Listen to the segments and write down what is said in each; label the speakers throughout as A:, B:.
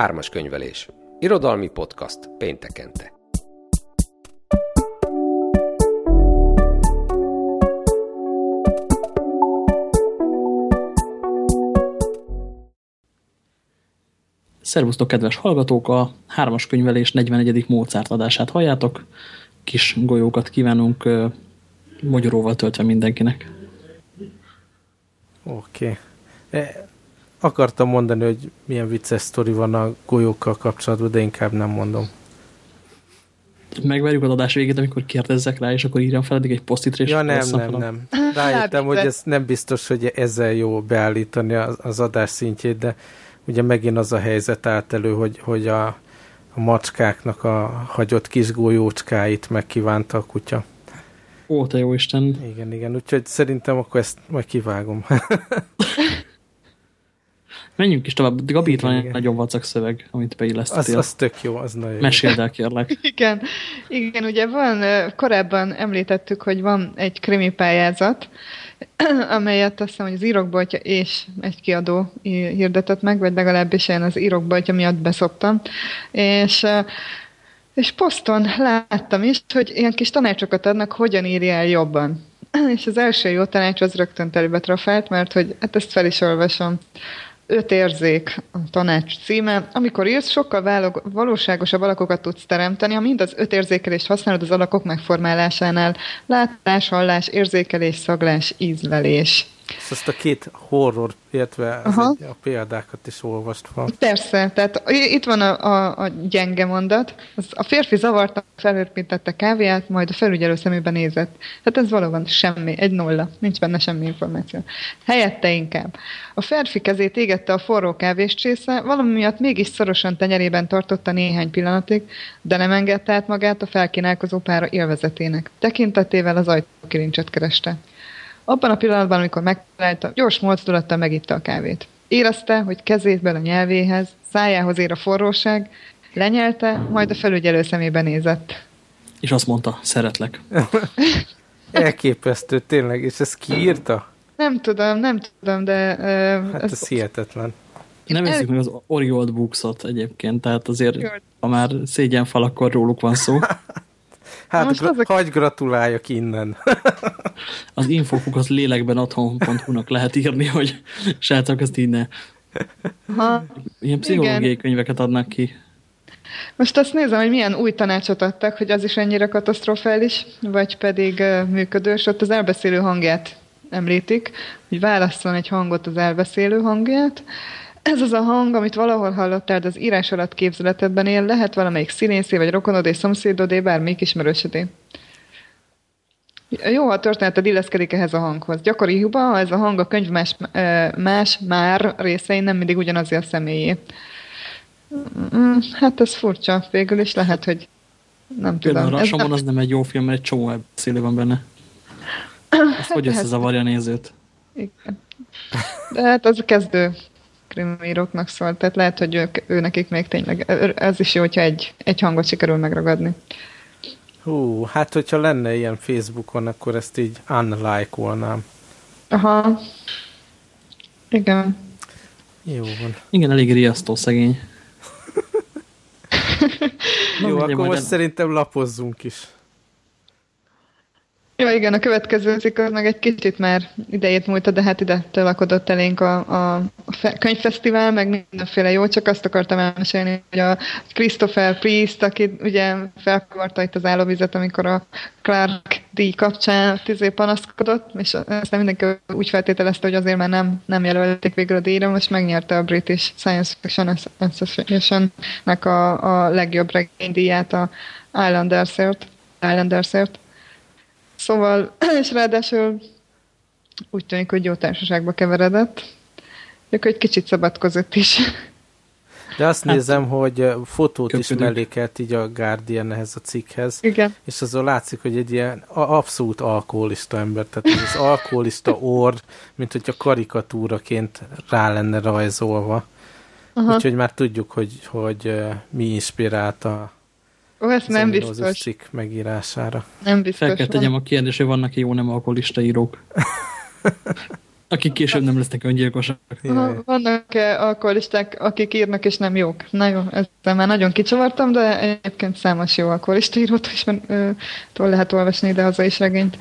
A: Hármas könyvelés. Irodalmi podcast péntekente.
B: Szervusztok, kedves hallgatók! A hármas könyvelés 41. Mozart adását halljátok. Kis golyókat kívánunk magyaróval töltve mindenkinek.
C: Oké. Okay. Akartam mondani, hogy milyen vicces sztori van a golyókkal kapcsolatban, de inkább nem mondom.
B: Megverjük az adás végét, amikor kérdezzek rá, és akkor írjam fel eddig egy posztitre,
C: Ja, nem, nem, nem. Rájöttem, hogy ez nem biztos, hogy ezzel jó beállítani az, az adás szintjét, de ugye megint az a helyzet állt elő, hogy, hogy a, a macskáknak a hagyott kis golyócskáit megkívánta a kutya.
B: Ó, te jó Isten.
C: Igen, igen, úgyhogy szerintem akkor ezt majd kivágom.
B: Menjünk is tovább. Gabi, itt van egy nagyon vacak szöveg, amit beillesztettél.
C: Az, az tök jó, az nagyon
B: Meséld el, kérlek.
D: Igen, igen, ugye van, korábban említettük, hogy van egy krimi pályázat, amelyet azt hiszem, hogy az írokboltja és egy kiadó hirdetett meg, vagy legalábbis én az írokboltja miatt beszoptam. És és poszton láttam is, hogy ilyen kis tanácsokat adnak, hogyan írja el jobban. És az első jó tanács az rögtön telibe trafált, mert hogy hát ezt fel is olvasom. Öt érzék a tanács címe. Amikor írsz, sokkal valóságosabb alakokat tudsz teremteni, ha mind az öt érzékelést használod az alakok megformálásánál. Látás, hallás, érzékelés, szaglás, ízlelés.
C: Ezt a két horror, illetve a példákat is olvastva.
D: Persze, tehát itt van a, a, a gyenge mondat. Az, a férfi zavarta, felörpintette kávéját, majd a felügyelő szemébe nézett. Tehát ez valóban semmi, egy nulla, nincs benne semmi információ. Helyette inkább. A férfi kezét égette a forró kávés csésze, valami miatt mégis szorosan tenyerében tartotta néhány pillanatig, de nem engedte át magát a felkínálkozó pára élvezetének. Tekintetével az ajtókilincset kereste. Abban a pillanatban, amikor megtalálta, gyors mozdulattal megitta a kávét. Érezte, hogy kezét a nyelvéhez, szájához ér a forróság, lenyelte, majd a felügyelő szemébe nézett.
B: És azt mondta, szeretlek.
C: Elképesztő, tényleg, és ezt kiírta?
D: Nem tudom, nem tudom, de...
C: Uh, hát ez, ez hihetetlen.
B: Nevezzük el... meg az Oriold Booksot egyébként, tehát azért, ha már fal, akkor róluk van szó.
C: Hát Most gra- azok... hagyj gratuláljak innen.
B: az infokuk az lélekben otthon.hu-nak lehet írni, hogy srácok, ezt így ne. Ha, Ilyen pszichológiai igen. könyveket adnak ki.
D: Most azt nézem, hogy milyen új tanácsot adtak, hogy az is ennyire katasztrofális, vagy pedig uh, működős. Ott az elbeszélő hangját említik, hogy válasszon egy hangot az elbeszélő hangját, ez az a hang, amit valahol hallottál, de az írás alatt képzeletedben él, lehet valamelyik színészé, vagy rokonod és szomszédodé, bármelyik ismerősödé. Jó, ha a történeted illeszkedik ehhez a hanghoz. Gyakori hiba, ha ez a hang a könyv más, más már részein nem mindig ugyanaz a személyé. Mm, hát ez furcsa. Végül is lehet, hogy nem
B: Például
D: tudom.
B: a Rashomon az nem egy jó film, mert egy csomó beszélő van benne. Ezt hát hogy összezavarja a nézőt?
D: Igen. De hát az a kezdő krimíróknak szólt, tehát lehet, hogy ők, ő nekik még tényleg, ez is jó, hogyha egy, egy hangot sikerül megragadni.
C: Hú, hát hogyha lenne ilyen Facebookon, akkor ezt így unlike-olnám.
D: Aha. Igen.
C: Jó van.
B: Igen, elég riasztó szegény.
C: jó, akkor most szerintem lapozzunk is.
D: Ja, igen, a következő cikk az meg egy kicsit már idejét múlta, de hát ide tolakodott elénk a, a, könyvfesztivál, meg mindenféle jó, csak azt akartam elmesélni, hogy a Christopher Priest, aki ugye felkavarta itt az állóvizet, amikor a Clark D kapcsán tizé panaszkodott, és nem mindenki úgy feltételezte, hogy azért már nem, nem jelölték végül a díjra, most megnyerte a British Science Fiction Association-nek a, a legjobb regénydíját a Islandersért. Islandersért. Szóval, és ráadásul úgy tűnik, hogy jó társaságba keveredett. Akkor egy kicsit szabadkozott is.
C: De azt hát, nézem, hogy fotót köpödük. is mellékelt így a Guardian ehhez a cikkhez.
D: Igen.
C: És azon látszik, hogy egy ilyen abszolút alkoholista ember, tehát az alkoholista orr, mint hogyha karikatúraként rá lenne rajzolva. Aha. Úgyhogy már tudjuk, hogy, hogy mi inspirálta
D: Ó, ezt nem biztos.
C: cikk megírására.
D: Nem biztos.
B: Fel kell tegyem a kérdés, hogy vannak-e jó nem alkoholista írók. Akik később nem lesznek öngyilkosak.
D: Vannak-e alkoholisták, akik írnak és nem jók? Na jó, ezzel már nagyon kicsavartam, de egyébként számos jó alkoholista írót is tól lehet olvasni ide haza is regényt.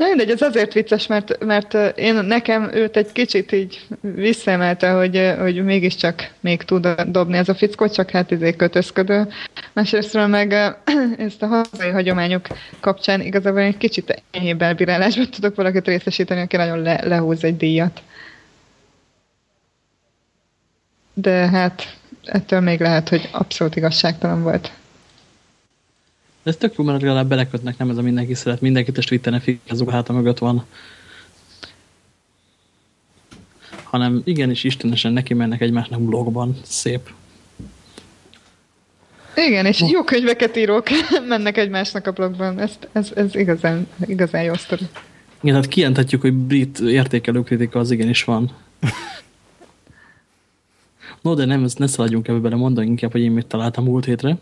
D: Na mindegy, ez azért vicces, mert, mert én nekem őt egy kicsit így visszaemelte, hogy, hogy mégiscsak még tud dobni ez a fickó, csak hát izé kötözködő. Másrésztről meg ezt a hazai hagyományok kapcsán igazából egy kicsit enyhébb elbírálásban tudok valakit részesíteni, aki nagyon le, lehúz egy díjat. De hát ettől még lehet, hogy abszolút igazságtalan volt.
B: De ez tök jó, mert legalább belekötnek, nem ez a mindenki szeret. Mindenkit a Twitteren fikázó háta mögött van. Hanem igenis istenesen neki mennek egymásnak blogban. Szép.
D: Igen, és jó könyveket írók mennek egymásnak a blogban. Ez, ez, ez igazán, igazán jó sztori.
B: Igen, hát kijelenthetjük, hogy brit értékelő kritika az igenis van. No, de nem, ne szaladjunk ebbe bele, mondani inkább, hogy én mit találtam múlt hétre.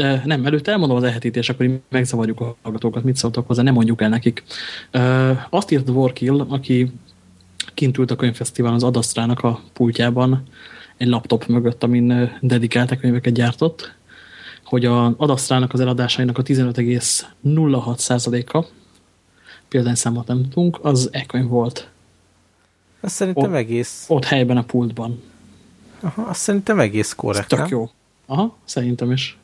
B: De nem, előtte elmondom az elhetítés, akkor így megzavarjuk a hallgatókat, mit szóltak hozzá, nem mondjuk el nekik. Azt írt Warkill, aki kint ült a könyvfesztiválon az Adasztrának a pultjában, egy laptop mögött, amin dedikált könyveket gyártott, hogy az Adasztrának az eladásainak a 15,06%-a, példányszámot nem tudunk, az e-könyv volt.
C: Azt szerintem ott, egész...
B: Ott helyben a pultban.
C: Aha, azt szerintem egész korrekt,
B: Tök jó. Aha, szerintem is.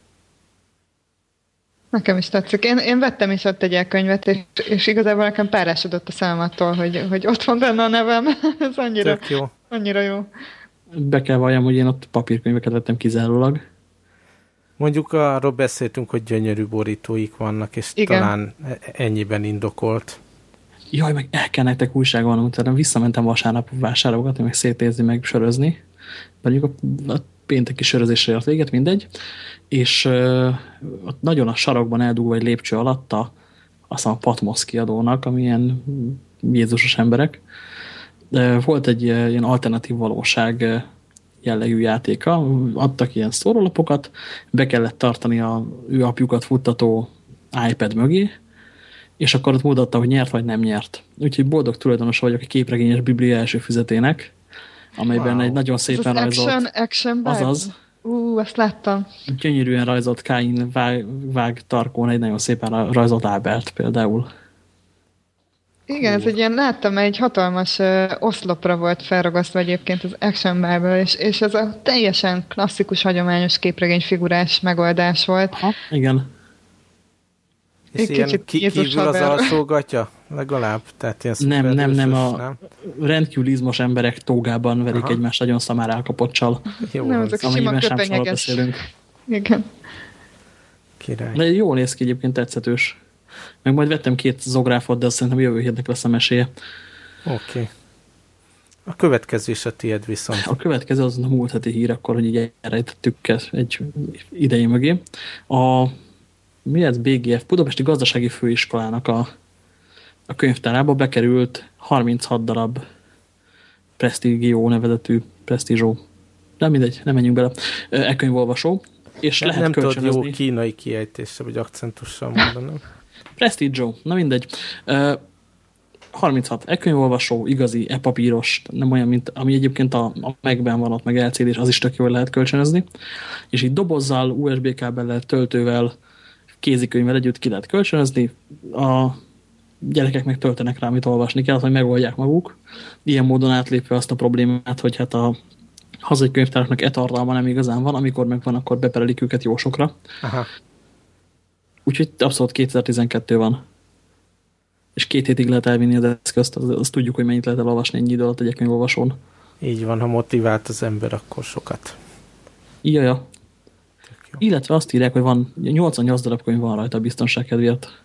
D: Nekem is tetszik. Én, én vettem is ott egy elkönyvet, és, és igazából nekem párásodott a szemem attól, hogy, hogy ott van benne a nevem. Ez annyira jó. annyira jó.
B: Be kell valljam, hogy én ott papírkönyveket vettem kizárólag.
C: Mondjuk arról beszéltünk, hogy gyönyörű borítóik vannak, és Igen. talán ennyiben indokolt.
B: Jaj, meg el kell nektek újságon, utána visszamentem vasárnap vásárolgatni, meg szétézni, meg sörözni. Pedig a, a pénteki sörözésre ért véget, mindegy. És uh, ott nagyon a sarokban eldugva egy lépcső alatta, aztán a Patmos kiadónak, amilyen Jézusos emberek, de volt egy ilyen alternatív valóság jellegű játéka, adtak ilyen szórólapokat, be kellett tartani a ő apjukat futtató iPad mögé, és akkor ott mutatta, hogy nyert vagy nem nyert. Úgyhogy boldog tulajdonos vagyok a képregényes Biblia első füzetének, amelyben wow. egy nagyon szépen
D: Ez
B: rajzolt...
D: Action, action
B: azaz,
D: Ú, azt láttam.
B: Gyönyörűen rajzolt Káin vág, vág tarkón egy nagyon szépen rajzolt Ábert például.
D: Igen, ez egy ilyen, láttam, egy hatalmas uh, oszlopra volt felragasztva egyébként az Action Bible, és, és ez a teljesen klasszikus, hagyományos képregény figurás megoldás volt.
B: Ha, igen.
C: És ilyen ki, kívül az alsógatja? Legalább? Tehát ilyen
B: nem, nem, nem, a nem? rendkívül izmos emberek tógában verik Aha. egymást nagyon szamár elkapocsal.
D: Jó, nem, ezek sima köpenyeges. Igen.
C: Király.
B: De jól néz ki egyébként tetszetős. Meg majd vettem két zográfot, de azt szerintem jövő hétnek lesz a meséje.
C: Oké. Okay. A következő is a tiéd viszont.
B: A következő az a múlt heti hír, akkor, hogy így elrejtettük egy idei mögé. A mi ez BGF, Budapesti Gazdasági Főiskolának a, a könyvtárába bekerült 36 darab Prestigió nevezetű, Prestigio, nem mindegy, nem menjünk bele, e könyvolvasó, és nem, lehet
C: nem tudod jó kínai kiejtéssel, vagy akcentussal mondanom.
B: Prestigio, na mindegy. 36 e-könyvolvasó, igazi e-papíros, nem olyan, mint ami egyébként a, a megben van ott, meg LCD, az is tök jól lehet kölcsönözni. És így dobozzal, USB kábellel, töltővel, kézikönyvvel együtt ki lehet kölcsönözni, a gyerekek meg töltenek rá, amit olvasni kell, hogy megoldják maguk. Ilyen módon átlépve azt a problémát, hogy hát a hazai könyvtáraknak e tartalma nem igazán van, amikor meg van, akkor beperelik őket jósokra. Aha. Úgyhogy abszolút 2012 van. És két hétig lehet elvinni az eszközt, azt, azt tudjuk, hogy mennyit lehet elolvasni ennyi idő alatt egy könyvolvasón.
C: Így van, ha motivált az ember, akkor sokat.
B: Ja, illetve azt írják, hogy van 88 darab könyv van rajta a biztonság kedvéért.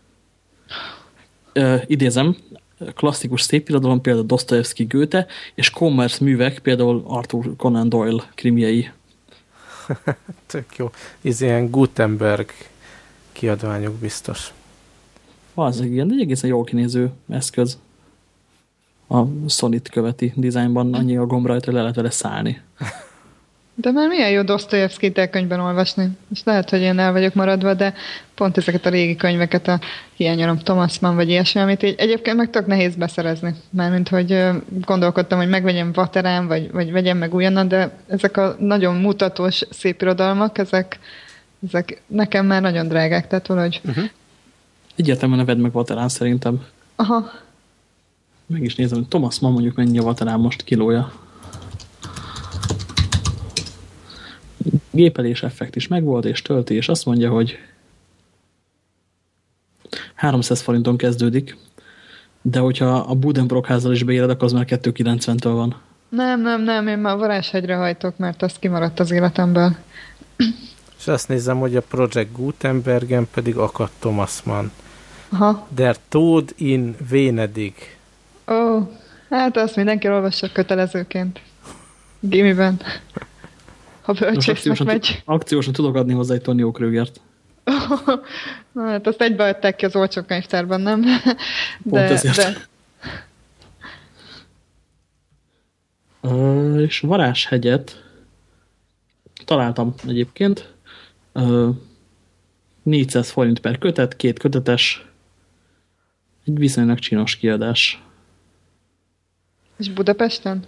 B: Ö, idézem, klasszikus szépirodalom, például Dostoyevsky Goethe, és commerce művek, például Arthur Conan Doyle krimiei.
C: Tök jó. Ez ilyen Gutenberg kiadványok biztos.
B: Az igen, de egy egészen jól kinéző eszköz. A Sonit követi dizájnban annyi a gomb rajta, le lehet vele szállni.
D: De már milyen jó Dostoyevsky könyvben olvasni. És lehet, hogy én el vagyok maradva, de pont ezeket a régi könyveket, a hiányolom Thomas Mann vagy ilyesmi, amit így egyébként meg tök nehéz beszerezni. Mármint, hogy gondolkodtam, hogy megvegyem Vaterán, vagy, vagy vegyem meg újonnan, de ezek a nagyon mutatós szép irodalmak, ezek, ezek nekem már nagyon drágák, tehát valahogy... Uh-huh.
B: Egyértelműen vedd meg Vaterán szerintem.
D: Aha.
B: Meg is nézem, hogy Thomas Mann mondjuk mennyi a Vaterán most kilója. Gépelés effekt is megvolt, és tölti, és azt mondja, hogy 300 forinton kezdődik, de hogyha a Budenbrock házzal is beéred, akkor az már 290-től van.
D: Nem, nem, nem, én már Varázshegyre hajtok, mert az kimaradt az életemből.
C: És azt nézem, hogy a Project Gutenbergen pedig akadt Thomas Mann.
D: Aha.
C: Der Tod in Venedig.
D: Ó, oh, hát azt mindenki olvassa kötelezőként. Gimiben. Ha bölcsésznek megy.
B: Akciósan tudok adni hozzá egy Tony Krögert.
D: hát azt egybeadták ki az olcsó könyvtárban, nem?
B: De, Pont ezért. De... Uh, és Varázshegyet találtam egyébként. Uh, 400 forint per kötet, két kötetes, egy viszonylag csinos kiadás.
D: És Budapesten?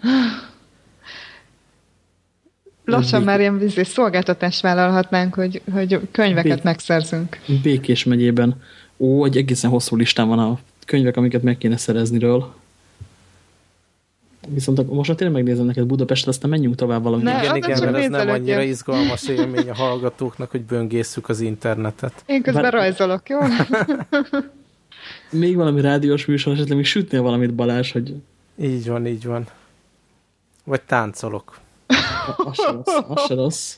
D: Lassan már ilyen vízés szolgáltatást vállalhatnánk, hogy, hogy könyveket Bé megszerzünk.
B: Békés megyében. Ó, egy egészen hosszú listán van a könyvek, amiket meg kéne szerezniről. Viszont most már tényleg megnézem neked Budapestet, aztán menjünk tovább valami.
C: Ne, igen, igen, mert ez nem annyira izgalmas élmény a hallgatóknak, hogy böngészük az internetet.
D: Én közben Bár... rajzolok, jó?
B: még valami rádiós műsor, esetleg még sütnél valamit Balázs, hogy...
C: Így van, így van. Vagy táncolok.
B: Az se rossz, az se rossz.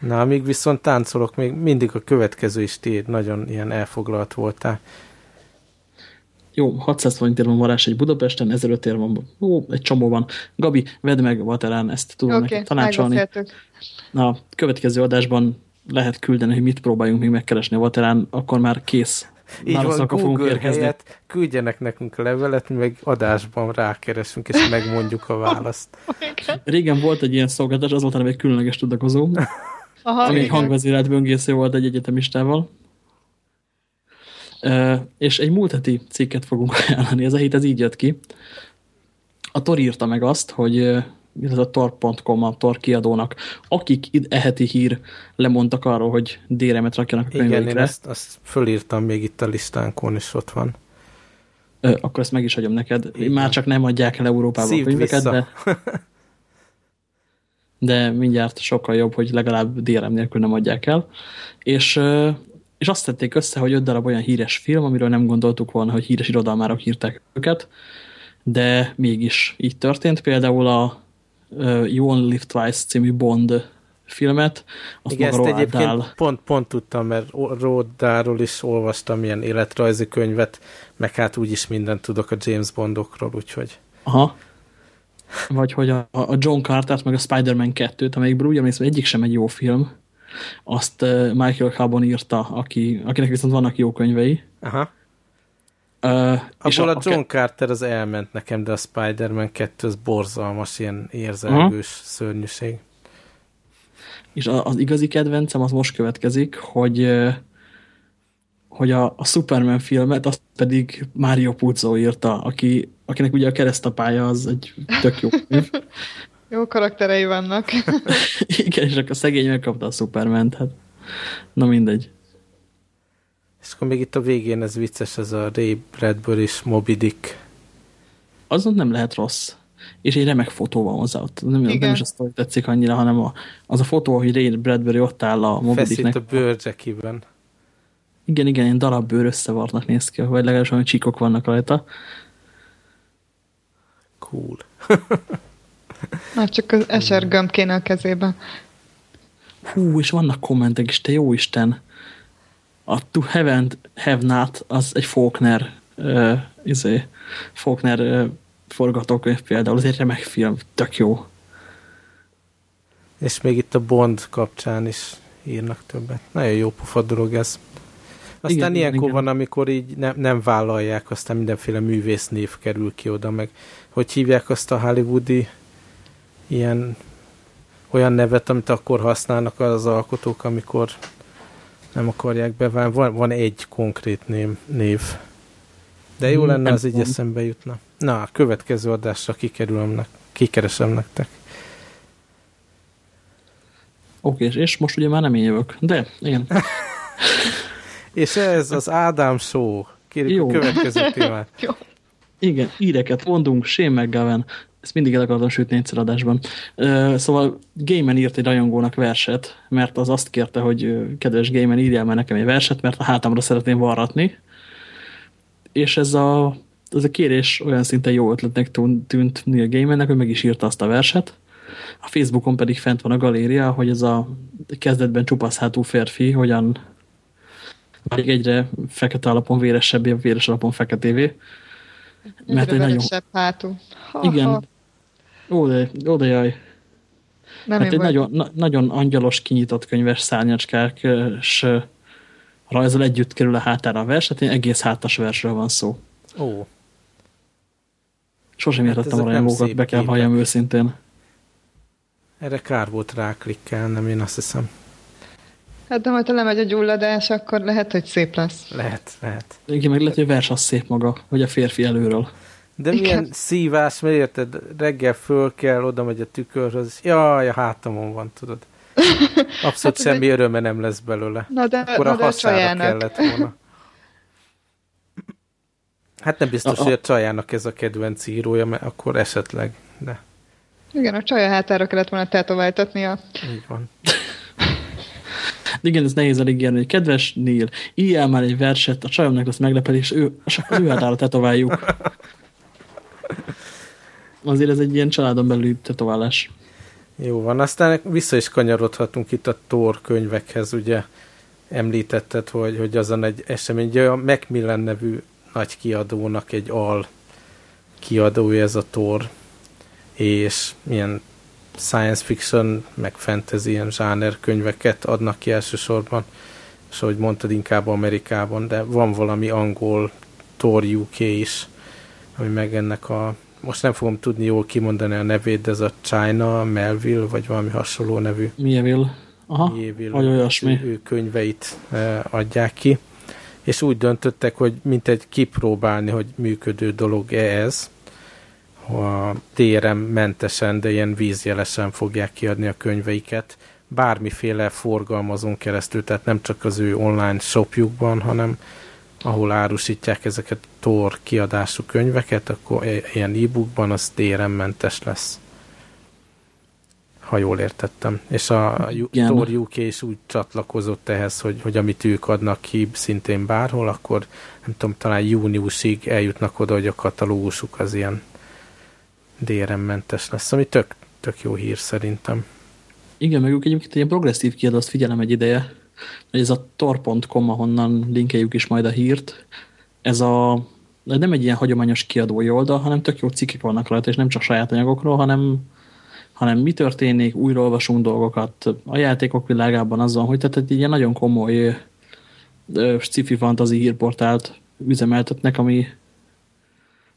C: Na, amíg viszont táncolok, még mindig a következő is tiéd, nagyon ilyen elfoglalt voltál.
B: Jó, 600 forintért van varázs egy Budapesten, 1500 van, ó, egy csomó van. Gabi, vedd meg Vaterán, ezt tudom okay, neked tanácsolni. Na, következő adásban lehet küldeni, hogy mit próbáljunk még megkeresni a Vaterán, akkor már kész
C: így van, Google helyett küldjenek nekünk a levelet, mi meg adásban rákeresünk, és megmondjuk a választ.
B: Régen volt egy ilyen szolgáltatás, az volt egy különleges tudakozó, Aha, ami egy hangvezérelt böngésző volt egy egyetemistával. Uh, és egy múlt heti cikket fogunk ajánlani, ez a hét ez így jött ki. A Tor írta meg azt, hogy illetve a tor.com a tor kiadónak, akik eheti hír lemondtak arról, hogy DRM-et rakjanak a könyveikre. Igen,
C: én ezt, azt fölírtam még itt a listánkon, és ott van.
B: Ö, akkor ezt meg is hagyom neked. Igen. Már csak nem adják el Európába Szívd a könyveket, de... de mindjárt sokkal jobb, hogy legalább DRM nélkül nem adják el. És, és azt tették össze, hogy öt darab olyan híres film, amiről nem gondoltuk volna, hogy híres irodalmárok írták őket, de mégis így történt. Például a uh, You Only Live Twice című Bond filmet.
C: Azt Igen, ezt egyébként pont, pont tudtam, mert Rodáról is olvastam ilyen életrajzi könyvet, meg hát úgyis mindent tudok a James Bondokról, úgyhogy...
B: Aha. Vagy hogy a, a John Carter-t, meg a Spider-Man 2-t, amelyikből úgy emlékszem, egyik sem egy jó film. Azt Michael Chabon írta, aki, akinek viszont vannak jó könyvei.
C: Aha. Uh, és a, a John Carter az elment nekem, de a Spider-Man 2 az borzalmas, ilyen érzelgős uh -huh. szörnyűség.
B: És az igazi kedvencem az most következik, hogy hogy a, a Superman filmet, azt pedig Mario Puzo írta, aki, akinek ugye a keresztapája az egy tök jó
D: jó karakterei vannak.
B: Igen, és akkor a szegény megkapta a Superman-t, hát na mindegy.
C: És akkor még itt a végén ez vicces, ez a Ray Bradbury és Moby Dick.
B: Azon nem lehet rossz. És egy remek fotó van hozzá. Ott nem, nem is azt, hogy tetszik annyira, hanem a, az a fotó, hogy Ray Bradbury ott áll a Moby Dicknek.
C: a bőrcsekiben.
B: Igen, igen, ilyen darab bőr összevarnak néz ki, vagy legalábbis olyan csíkok vannak rajta.
C: Cool.
D: Na, csak az eser gömb kéne a kezében.
B: Hú, és vannak kommentek is, te jó Isten a To Heaven Have Not az egy Faulkner uh, izé, Faulkner uh, forgatókönyv például, az egy remek film, tök jó.
C: És még itt a Bond kapcsán is írnak többet. Nagyon jó pofa dolog ez. Aztán igen, ilyenkor igen. van, amikor így ne, nem vállalják, aztán mindenféle művész név kerül ki oda, meg hogy hívják azt a hollywoodi ilyen olyan nevet, amit akkor használnak az alkotók, amikor nem akarják beválni. Van, van egy konkrét név, név. De jó lenne, az így eszembe jutna. Na, a következő adásra kikerülöm, kikeresem nektek.
B: Oké, és, és most ugye már nem én jövök, de igen.
C: és ez az Ádám Show. Kérjük Jó. a következő témát. Jó.
B: Igen, íreket mondunk, Shane McGowan, ezt mindig el akartam sütni egyszer adásban. Szóval Gaiman írt egy rajongónak verset, mert az azt kérte, hogy kedves Gaiman, írjál már nekem egy verset, mert a hátamra szeretném varratni. És ez a, ez a kérés olyan szinten jó ötletnek tűnt Neil Gaimannek, hogy meg is írta azt a verset. A Facebookon pedig fent van a galéria, hogy ez a kezdetben csupaszhátú férfi hogyan vagy egyre fekete alapon véresebbé, véres alapon feketévé.
D: Mert egy nagyon... hátú.
B: Ha, Igen. Ha. Ó, de, ó, de jaj. Nem hát egy nagyon, na, nagyon angyalos, kinyitott könyves szárnyacskák, és rajzol együtt kerül a hátára a vers, hát egész hátas versről van szó.
C: Ó.
B: Sosem hát értettem a rajongókat, be kell halljam őszintén.
C: Erre kár volt nem én azt hiszem.
D: Hát de ha lemegy a gyulladás, akkor lehet, hogy szép lesz.
C: Lehet, lehet.
B: Igen, meg lehet, hogy a vers az szép maga, vagy a férfi előről.
C: De Igen. milyen szívás, mert érted, reggel föl kell, oda megy a tükörhöz, és jaj, a hátamon van, tudod. Abszolút hát, semmi de... öröme nem lesz belőle.
D: Na de,
C: Akkor
D: na
C: a hasára kellett volna. Hát nem biztos, a, hogy a csajának ez a kedvenc írója, mert akkor esetleg, de...
D: Igen, a csaja hátára kellett volna tetováltatnia.
C: Így van.
B: Igen, ez nehéz elég hogy kedves Neil, írjál már egy verset, a csajomnak lesz meglepetés, ő, akkor ő hátára tetováljuk. Azért ez egy ilyen családon belüli tetoválás.
C: Jó van, aztán vissza is kanyarodhatunk itt a Thor könyvekhez, ugye említetted, hogy, hogy azon egy esemény, a Macmillan nevű nagy kiadónak egy al kiadója ez a Thor, és milyen science fiction, meg fantasy ilyen zsáner könyveket adnak ki elsősorban, és ahogy mondtad, inkább Amerikában, de van valami angol Thor UK is, ami meg ennek a most nem fogom tudni jól kimondani a nevét, de ez a China, Melville, vagy valami hasonló nevű.
B: Mieville. Aha, Mieville, vagy olyasmi.
C: Ő, ő könyveit e, adják ki. És úgy döntöttek, hogy mint egy kipróbálni, hogy működő dolog-e ez, a DRM mentesen, de ilyen vízjelesen fogják kiadni a könyveiket, bármiféle forgalmazón keresztül, tehát nem csak az ő online shopjukban, hanem ahol árusítják ezeket Tor kiadású könyveket, akkor ilyen e-bookban az DRM-mentes lesz. Ha jól értettem. És a Igen. Tor UK is úgy csatlakozott ehhez, hogy, hogy amit ők adnak ki szintén bárhol, akkor nem tudom, talán júniusig eljutnak oda, hogy a katalógusuk az ilyen DRM-mentes lesz, ami tök, tök jó hír szerintem.
B: Igen, meg ők egyébként ilyen progresszív kiadó, azt figyelem egy ideje, hogy ez a tor.com, ahonnan linkeljük is majd a hírt, ez a nem egy ilyen hagyományos kiadói oldal, hanem tök jó cikkek vannak rajta, és nem csak saját anyagokról, hanem, hanem mi történik, újra olvasunk dolgokat, a játékok világában azon, hogy tehát egy ilyen nagyon komoly sci-fi fantasy hírportált üzemeltetnek, ami,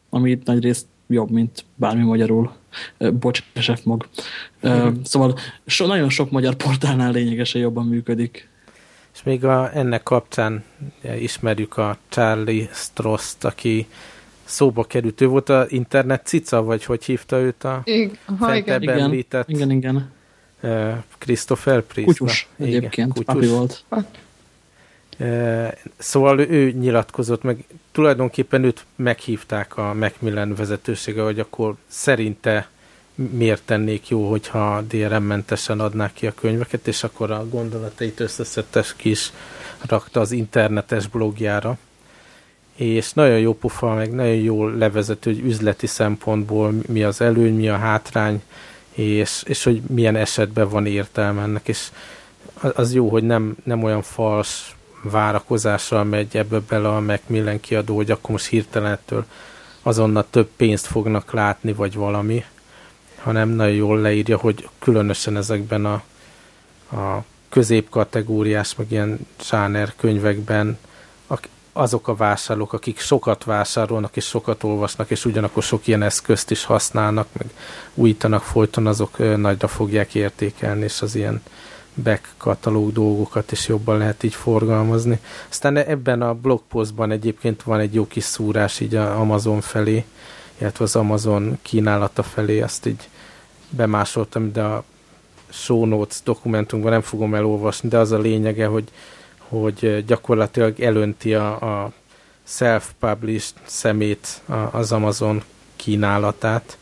B: ami itt nagy részt jobb, mint bármi magyarul. Bocs, mag. Szóval so, nagyon sok magyar portálnál lényegesen jobban működik.
C: És még a, ennek kapcsán ismerjük a Charlie Strost, aki szóba került. Ő volt a internet cica, vagy hogy hívta őt a
D: igen,
B: igen. említett igen, igen.
C: Christopher Priest.
B: Kutyus egyébként, kutyus. papi volt.
C: Szóval ő nyilatkozott, meg tulajdonképpen őt meghívták a Macmillan vezetősége, hogy akkor szerinte miért tennék jó, hogyha DRM-mentesen adnák ki a könyveket, és akkor a gondolatait összeszedtes ki is rakta az internetes blogjára. És nagyon jó pufa, meg nagyon jól levezető, hogy üzleti szempontból mi az előny, mi a hátrány, és, és hogy milyen esetben van értelme ennek, és az jó, hogy nem, nem olyan fals várakozással megy ebbe bele a Macmillan kiadó, hogy akkor most hirtelenettől azonnal több pénzt fognak látni, vagy valami, hanem nagyon jól leírja, hogy különösen ezekben a, a középkategóriás, meg ilyen zsáner könyvekben azok a vásárlók, akik sokat vásárolnak és sokat olvasnak, és ugyanakkor sok ilyen eszközt is használnak, meg újítanak folyton, azok nagyra fogják értékelni, és az ilyen back katalóg dolgokat is jobban lehet így forgalmazni. Aztán ebben a blogpostban egyébként van egy jó kis szúrás így a Amazon felé, illetve az Amazon kínálata felé, azt így bemásoltam, de a show notes dokumentumban nem fogom elolvasni, de az a lényege, hogy, hogy gyakorlatilag elönti a, a self-published szemét az Amazon kínálatát,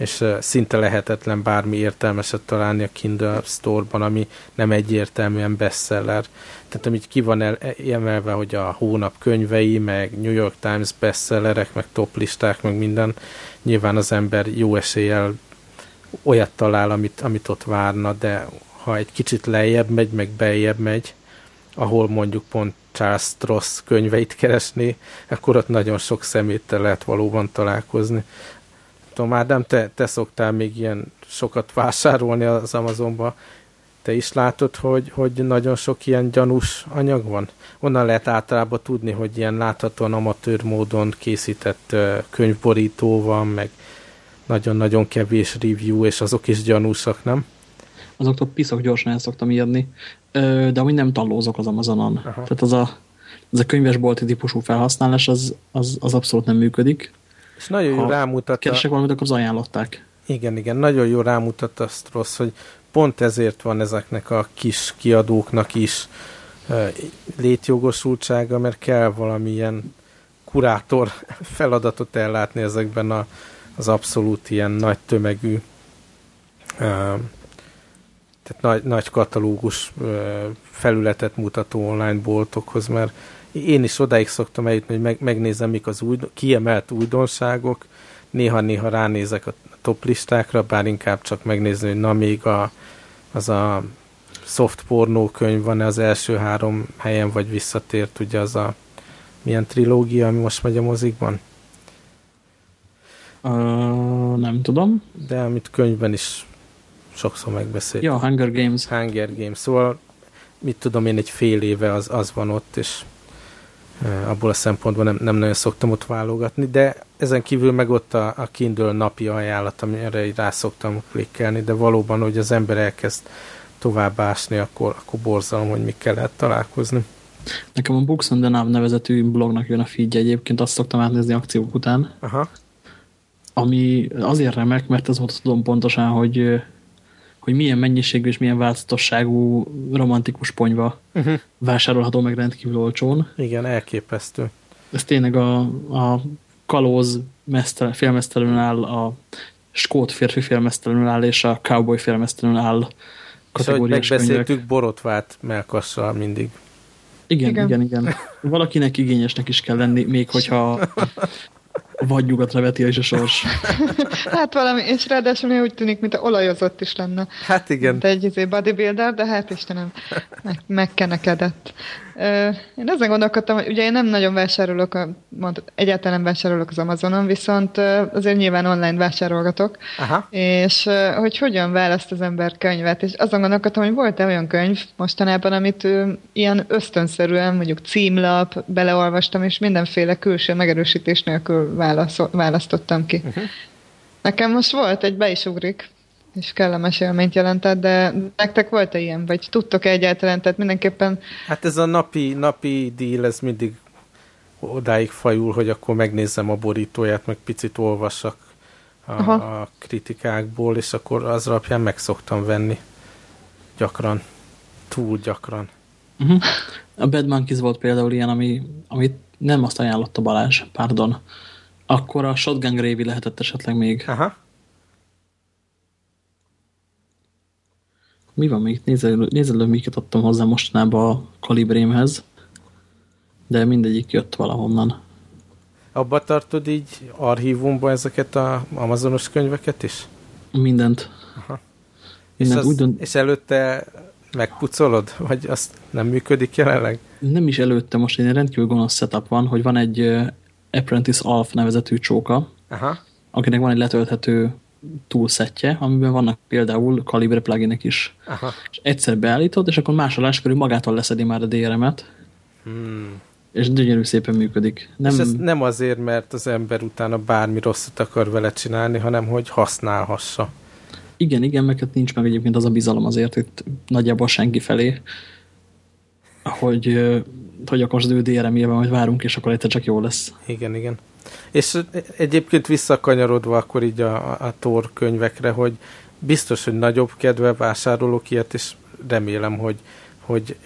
C: és szinte lehetetlen bármi értelmeset találni a Kindle Store-ban, ami nem egyértelműen bestseller. Tehát amit ki van el, emelve, hogy a hónap könyvei, meg New York Times bestsellerek, meg toplisták, meg minden, nyilván az ember jó eséllyel olyat talál, amit, amit ott várna, de ha egy kicsit lejjebb megy, meg beljebb megy, ahol mondjuk pont Charles Stross könyveit keresni, akkor ott nagyon sok szeméttel lehet valóban találkozni. Tudom, Ádám, te, te szoktál még ilyen sokat vásárolni az Amazonba. Te is látod, hogy, hogy nagyon sok ilyen gyanús anyag van? Onnan lehet általában tudni, hogy ilyen láthatóan amatőr módon készített könyvborító van, meg nagyon-nagyon kevés review, és azok is gyanúsak, nem?
B: Azoktól piszok gyorsan el szoktam írni, de amúgy nem tallózok az Amazonon. Aha. Tehát az a, az a könyvesbolti típusú felhasználás az, az, az abszolút nem működik.
C: És nagyon jó rámutat.
B: Keresek valamit, akkor az ajánlották.
C: Igen, igen, nagyon jó rámutat azt rossz, hogy pont ezért van ezeknek a kis kiadóknak is létjogosultsága, mert kell valamilyen kurátor feladatot ellátni ezekben a az abszolút ilyen nagy tömegű, tehát nagy, nagy katalógus felületet mutató online boltokhoz, mert én is odáig szoktam eljutni, hogy meg, megnézem, mik az új, kiemelt újdonságok, néha-néha ránézek a top listákra, bár inkább csak megnézni, hogy na még a, az a soft pornó könyv van-e az első három helyen, vagy visszatért ugye az a milyen trilógia, ami most megy a mozikban?
B: Uh, nem tudom.
C: De amit könyvben is sokszor megbeszélt.
B: Ja, Hunger Games.
C: Hunger Games. Szóval mit tudom én, egy fél éve az, az van ott, és abból a szempontból nem, nem nagyon szoktam ott válogatni, de ezen kívül meg ott a, a Kindle napi ajánlat, amire rá szoktam klikkelni, de valóban, hogy az ember elkezd tovább ásni, akkor, akkor borzalom, hogy mikkel lehet találkozni.
B: Nekem a Books on the Nav nevezetű blognak jön a feedje egyébként, azt szoktam átnézni akciók után.
C: Aha
B: ami azért remek, mert az volt tudom pontosan, hogy, hogy milyen mennyiségű és milyen változatosságú romantikus ponyva uh -huh. vásárolható meg rendkívül olcsón.
C: Igen, elképesztő.
B: Ez tényleg a, a kalóz félmesztelenül áll, a skót férfi félmesztelenül áll, és a cowboy félmesztelenül áll
C: kategóriás ahogy megbeszéltük, könyvek. borotvált melkassal mindig.
B: Igen, igen, igen, igen. Valakinek igényesnek is kell lenni, még hogyha vagy nyugatra veti is a sors.
D: hát valami, és ráadásul úgy tűnik, mint a olajozott is lenne.
C: Hát igen.
D: Mint egy izé bodybuilder, de hát Istenem, meg, megkenekedett. Én ezen gondolkodtam, hogy ugye én nem nagyon vásárolok, a, mondtad, egyáltalán nem vásárolok az Amazonon, viszont azért nyilván online vásárolgatok,
C: Aha.
D: és hogy hogyan választ az ember könyvet, és azon gondolkodtam, hogy volt-e olyan könyv mostanában, amit ilyen ösztönszerűen, mondjuk címlap, beleolvastam, és mindenféle külső megerősítés nélkül választottam ki. Uh-huh. Nekem most volt, egy be is ugrik és kellemes élményt jelentett, de nektek volt-e ilyen, vagy tudtok-e egyáltalán, tehát mindenképpen...
C: Hát ez a napi, napi díl, ez mindig odáig fajul, hogy akkor megnézzem a borítóját, meg picit olvassak a, a kritikákból, és akkor az alapján meg szoktam venni. Gyakran. Túl gyakran.
B: Uh-huh. A Bad Monkeys volt például ilyen, ami, amit nem azt ajánlotta Balázs, pardon. Akkor a Shotgun Gravy lehetett esetleg még.
C: Aha.
B: Mi van még? Nézzel, miket adtam hozzá mostanában a kalibrémhez, de mindegyik jött valahonnan.
C: Abba tartod így archívumba ezeket a amazonos könyveket is?
B: Mindent.
C: Aha. És, az, dönt... és előtte megpucolod? Vagy azt nem működik jelenleg?
B: Nem is előtte, most egy rendkívül gonosz setup van, hogy van egy Apprentice Alf nevezetű csóka,
C: Aha.
B: akinek van egy letölthető túlszettje, amiben vannak például Calibre pluginek is.
C: Aha.
B: És egyszer beállítod, és akkor másoláskor magától leszedi már a DRM-et.
C: Hmm.
B: És gyönyörű szépen működik.
C: Nem... És ez nem azért, mert az ember utána bármi rosszat akar vele csinálni, hanem hogy használhassa.
B: Igen, igen, meg hát nincs meg egyébként az a bizalom azért itt nagyjából senki felé, hogy, hogy akkor az ő DRM-jében majd várunk, és akkor egyszer csak jó lesz.
C: Igen, igen. És egyébként visszakanyarodva akkor így a, a Tor könyvekre, hogy biztos, hogy nagyobb kedve vásárolok ilyet, és remélem, hogy, hogy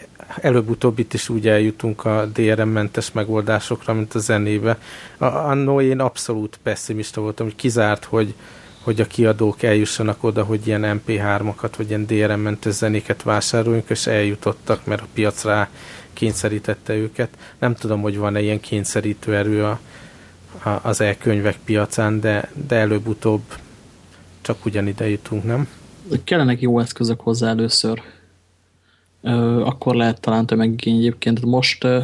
C: előbb-utóbb itt is úgy eljutunk a DRM-mentes megoldásokra, mint a zenébe. Annó én abszolút pessimista voltam, hogy kizárt, hogy, hogy a kiadók eljussanak oda, hogy ilyen MP3-akat, vagy ilyen DRM-mentes zenéket vásároljunk, és eljutottak, mert a piac rá kényszerítette őket. Nem tudom, hogy van-e ilyen kényszerítő erő a, a, az e-könyvek piacán, de, de előbb-utóbb csak ugyanide jutunk, nem?
B: Kellenek jó eszközök hozzá először. Ö, akkor lehet talán tömegigény egyébként. Most, ö,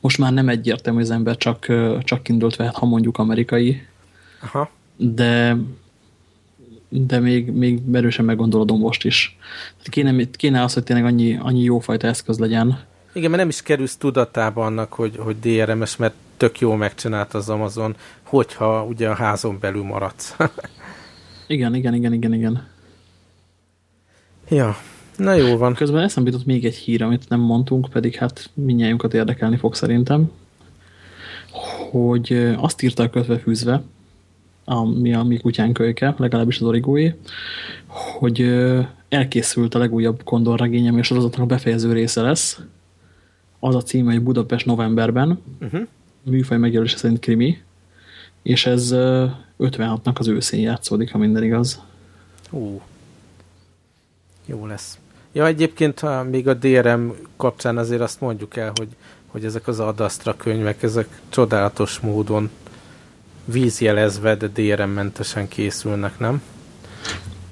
B: most már nem egyértelmű, az ember csak, ö, csak indult vehet, ha mondjuk amerikai. Aha. De de még, még erősen meggondolodom most is. Kéne, kéne az, hogy tényleg annyi, annyi jófajta eszköz legyen.
C: Igen, mert nem is kerülsz tudatába annak, hogy, hogy DRM-es, mert tök jó megcsinált az Amazon, hogyha ugye a házon belül maradsz.
B: igen, igen, igen, igen, igen.
C: Ja, na jó van.
B: Közben eszembe jutott még egy hír, amit nem mondtunk, pedig hát minnyájunkat érdekelni fog szerintem, hogy azt írta a kötvefűzve, ami a mi kutyán kölyke, legalábbis az origói, hogy elkészült a legújabb Kondor regényem, és sorozatnak a befejező része lesz. Az a címe, hogy Budapest novemberben, uh -huh. műfaj megjelölése szerint krimi, és ez 56-nak az őszén játszódik, ha minden igaz.
C: Ú, jó lesz. Ja, egyébként ha még a DRM kapcsán azért azt mondjuk el, hogy, hogy ezek az Adastra könyvek, ezek csodálatos módon vízjelezve, de DRM-mentesen készülnek, nem?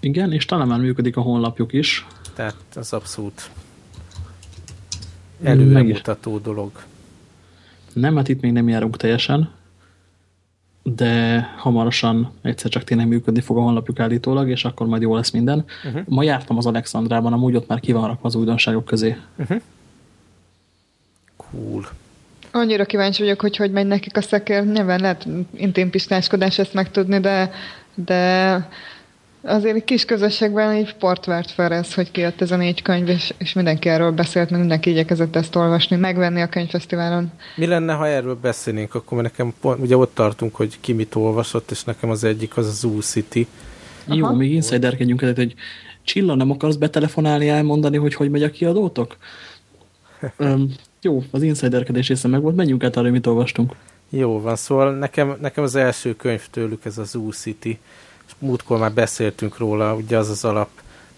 B: Igen, és talán már működik a honlapjuk is.
C: Tehát az abszolút előremutató dolog.
B: Nem, hát itt még nem járunk teljesen, de hamarosan egyszer csak tényleg működni fog a honlapjuk állítólag, és akkor majd jó lesz minden. Uh -huh. Ma jártam az Alexandrában, amúgy ott már ki van rakva az újdonságok közé. Uh -huh.
C: Cool.
D: Annyira kíváncsi vagyok, hogy hogy megy nekik a szekér. Nyilván lehet intim piszkáskodás ezt megtudni, de, de azért egy kis közösségben egy port vert fel ez, hogy kijött ez a négy könyv, és, és mindenki erről beszélt, mert mindenki igyekezett ezt olvasni, megvenni a könyvfesztiválon.
C: Mi lenne, ha erről beszélnénk, akkor nekem pont, ugye ott tartunk, hogy ki mit olvasott, és nekem az egyik az a Zoo City.
B: Aha. Jó, még insiderkedjünk ezért, hogy Csilla, nem akarsz betelefonálni, elmondani, hogy hogy megy a kiadótok? um, jó, az insiderkedés része meg volt, menjünk át arra, mit olvastunk.
C: Jó van, szóval nekem, nekem az első könyv tőlük ez az Zoo City, múltkor már beszéltünk róla, ugye az az alap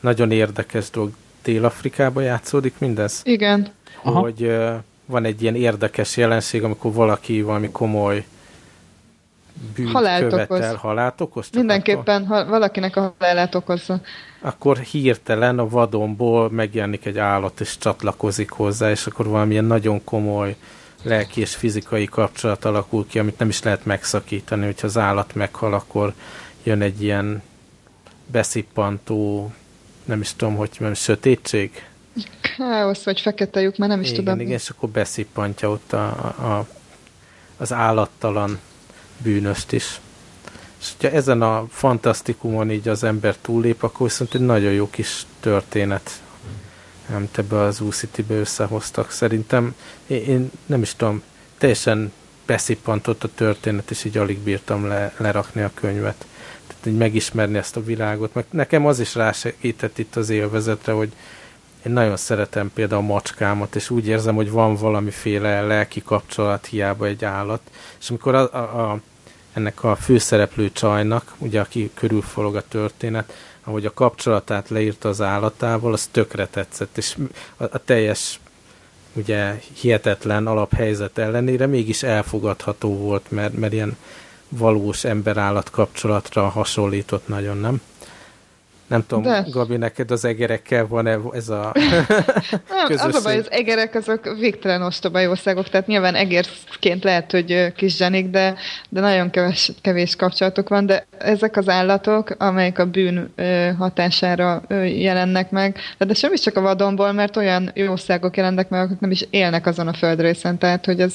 C: nagyon érdekes dolog. Dél-Afrikában játszódik mindez?
D: Igen.
C: Hogy uh, van egy ilyen érdekes jelenség, amikor valaki valami komoly bűnt halált követel, okoz. halált okoz?
D: Mindenképpen, akkor, ha valakinek a halálát okozza.
C: Akkor hirtelen a vadonból megjelenik egy állat, és csatlakozik hozzá, és akkor valamilyen nagyon komoly lelki és fizikai kapcsolat alakul ki, amit nem is lehet megszakítani, hogyha az állat meghal, akkor jön egy ilyen beszippantó, nem is tudom, hogy mondjam, sötétség?
D: Káosz, vagy fekete lyuk, már nem is
C: igen,
D: tudom.
C: Igen, és akkor beszippantja ott a, a, az állattalan bűnöst is. És hogyha ezen a fantasztikumon így az ember túllép, akkor viszont egy nagyon jó kis történet, amit ebbe az UCity-be összehoztak. Szerintem én, én nem is tudom, teljesen beszippantott a történet, és így alig bírtam le, lerakni a könyvet. Tehát így megismerni ezt a világot. Meg nekem az is rásegített itt az élvezetre, hogy én nagyon szeretem például a macskámat, és úgy érzem, hogy van valamiféle lelki kapcsolat hiába egy állat. És amikor a, a, a, ennek a főszereplő csajnak, ugye aki körülforog a történet, ahogy a kapcsolatát leírta az állatával, az tökre tetszett, és a, a teljes ugye hihetetlen alaphelyzet ellenére mégis elfogadható volt, mert, mert ilyen valós ember-állat kapcsolatra hasonlított nagyon, nem? Nem tudom, De... Gabi, neked az egerekkel van-e ez a
D: Nem, az a baj, az egerek azok végtelen ostoba országok, tehát nyilván egérként lehet, hogy kis zsenik, de, de nagyon kevés, kevés kapcsolatok van, de ezek az állatok, amelyek a bűn hatására jelennek meg, de sem is csak a vadonból, mert olyan jószágok jelennek meg, akik nem is élnek azon a földrészen, tehát hogy ez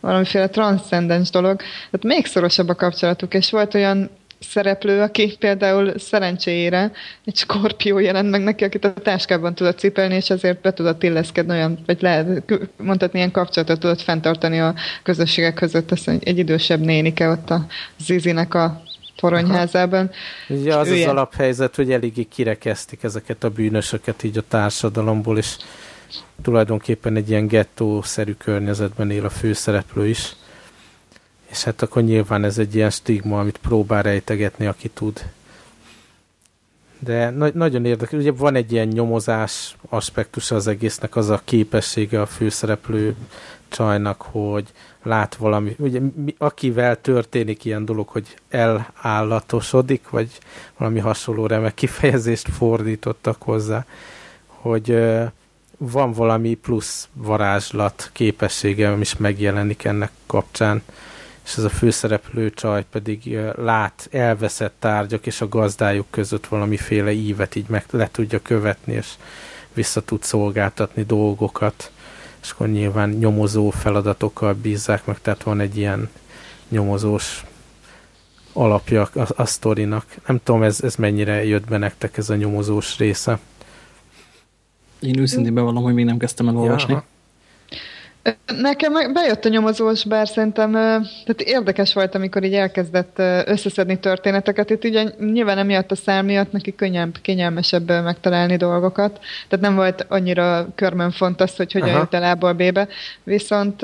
D: valamiféle transzcendens dolog. Tehát még szorosabb a kapcsolatuk, és volt olyan szereplő, aki például szerencséjére egy skorpió jelent meg neki, akit a táskában tudott cipelni, és ezért be tudott illeszkedni olyan, vagy lehet mondhatni, ilyen kapcsolatot tudott fenntartani a közösségek között. Azt egy, egy idősebb nénike ott a Zizinek a toronyházában.
C: Ugye az az alaphelyzet, hogy eléggé kirekeztik ezeket a bűnösöket így a társadalomból, és tulajdonképpen egy ilyen gettó-szerű környezetben él a főszereplő is. És hát akkor nyilván ez egy ilyen stigma, amit próbál rejtegetni, aki tud. De na- nagyon érdekes, ugye van egy ilyen nyomozás aspektusa az egésznek, az a képessége a főszereplő csajnak, hogy lát valami, ugye mi, akivel történik ilyen dolog, hogy elállatosodik, vagy valami hasonló remek kifejezést fordítottak hozzá, hogy ö, van valami plusz varázslat képessége, ami is megjelenik ennek kapcsán és ez a főszereplő csaj pedig lát elveszett tárgyak és a gazdájuk között valamiféle ívet így meg le tudja követni, és vissza tud szolgáltatni dolgokat, és akkor nyilván nyomozó feladatokkal bízzák meg, tehát van egy ilyen nyomozós alapja a, a sztorinak. Nem tudom, ez, ez mennyire jött be nektek ez a nyomozós része.
B: Én őszintén bevallom, hogy még nem kezdtem el olvasni. Ja,
D: Nekem bejött a nyomozós, bár szerintem tehát érdekes volt, amikor így elkezdett összeszedni történeteket. Itt ugye nyilván emiatt a szám miatt neki könnyebb, kényelmesebb megtalálni dolgokat. Tehát nem volt annyira körmön fontos, hogy hogyan Aha. jut el A-ból B-be. Viszont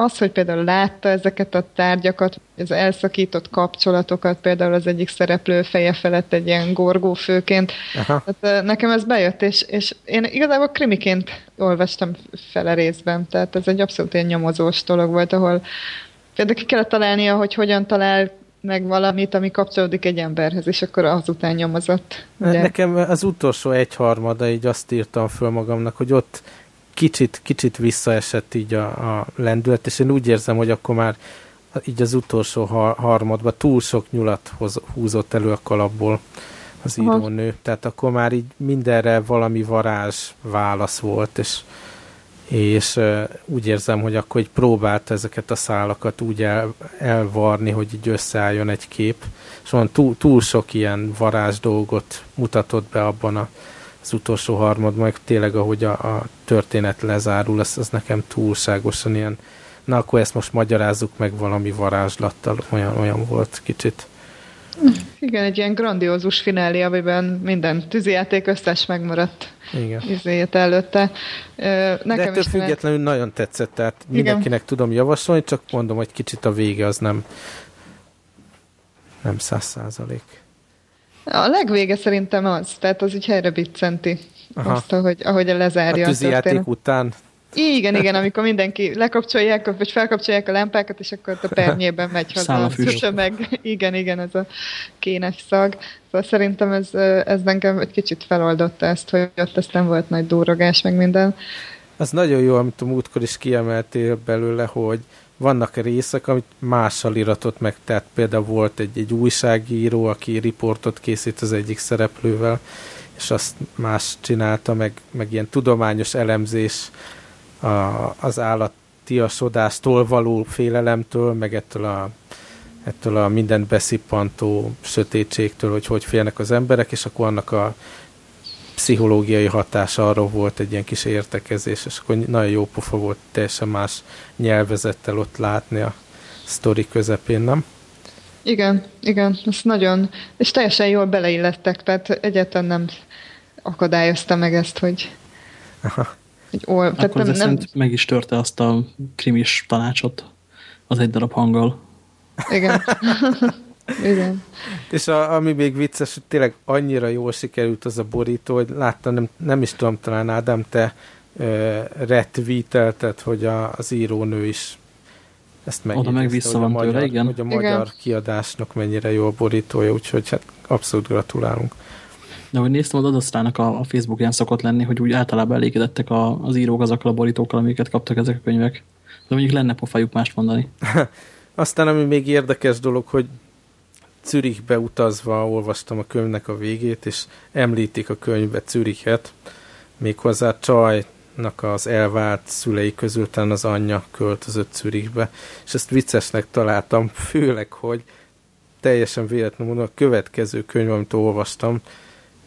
D: az, hogy például látta ezeket a tárgyakat, az elszakított kapcsolatokat, például az egyik szereplő feje felett egy ilyen gorgó főként, tehát nekem ez bejött, és, és én igazából krimiként olvastam fele részben, tehát ez egy abszolút ilyen nyomozós dolog volt, ahol például ki kellett találnia, hogy hogyan talál meg valamit, ami kapcsolódik egy emberhez, és akkor azután nyomozott.
C: Ugye? Nekem az utolsó egyharmada, így azt írtam föl magamnak, hogy ott kicsit, kicsit visszaesett így a, a lendület, és én úgy érzem, hogy akkor már így az utolsó har- harmadban túl sok nyulat hoz, húzott elő a kalapból az írónő. Aha. Tehát akkor már így mindenre valami varázs válasz volt, és, és uh, úgy érzem, hogy akkor így próbált ezeket a szálakat úgy el, elvarni, hogy így összeálljon egy kép. És van túl, túl sok ilyen varázs dolgot mutatott be abban a az utolsó harmad, meg tényleg ahogy a, a történet lezárul, az, az nekem túlságosan ilyen, na akkor ezt most magyarázzuk meg valami varázslattal, olyan, olyan volt kicsit.
D: Igen, egy ilyen grandiózus finálé, amiben minden tűzijáték összes megmaradt Igen. izéjét előtte.
C: Nekem De ettől függetlenül lehet... nagyon tetszett, tehát Igen. mindenkinek tudom javasolni, csak mondom, hogy kicsit a vége az nem nem száz százalék.
D: A legvége szerintem az, tehát az így helyre biccenti Aha. azt, ahogy, ahogy lezárja
C: a tűzijáték után.
D: Igen, igen, amikor mindenki lekapcsolják, vagy felkapcsolják a lámpákat, és akkor a pernyében megy haza a meg. Igen, igen, ez a kénes szag. Szóval szerintem ez, ez nekem egy kicsit feloldotta ezt, hogy ott aztán volt nagy dúrogás, meg minden.
C: Az nagyon jó, amit a múltkor is kiemeltél belőle, hogy vannak részek, amit mással iratott meg, tehát például volt egy, egy újságíró, aki riportot készít az egyik szereplővel, és azt más csinálta, meg, meg ilyen tudományos elemzés a, az állatiasodástól való félelemtől, meg ettől a, ettől a mindent beszippantó sötétségtől, hogy hogy félnek az emberek, és akkor annak a pszichológiai hatása arról volt egy ilyen kis értekezés, és akkor nagyon jó pofa volt teljesen más nyelvezettel ott látni a sztori közepén, nem?
D: Igen, igen, ez nagyon, és teljesen jól beleillettek, tehát egyáltalán nem akadályozta meg ezt, hogy,
B: Aha. hogy ol, tehát nem, nem... meg is törte azt a krimis tanácsot az egy darab hanggal.
D: Igen. Igen.
C: És a, ami még vicces, hogy tényleg annyira jól sikerült az a borító, hogy láttam, nem, nem is tudom, talán Ádám, te retweetelted, hogy a, az írónő is Ezt
B: Oda meg vissza van
C: magyar,
B: tőle, igen.
C: Hogy a magyar igen. kiadásnak mennyire jó a borítója, úgyhogy hát abszolút gratulálunk.
B: De hogy néztem, az Adasztrának a, a Facebookján szokott lenni, hogy úgy általában elégedettek a, az írók azokkal a borítókkal, amiket kaptak ezek a könyvek. De mondjuk lenne pofájuk mást mondani.
C: Aztán ami még érdekes dolog, hogy Zürichbe utazva olvastam a könyvnek a végét, és említik a könyvbe Zürichet, méghozzá Csajnak az elvált szülei közül talán az anyja költözött Zürichbe, és ezt viccesnek találtam, főleg, hogy teljesen véletlenül a következő könyv, amit olvastam,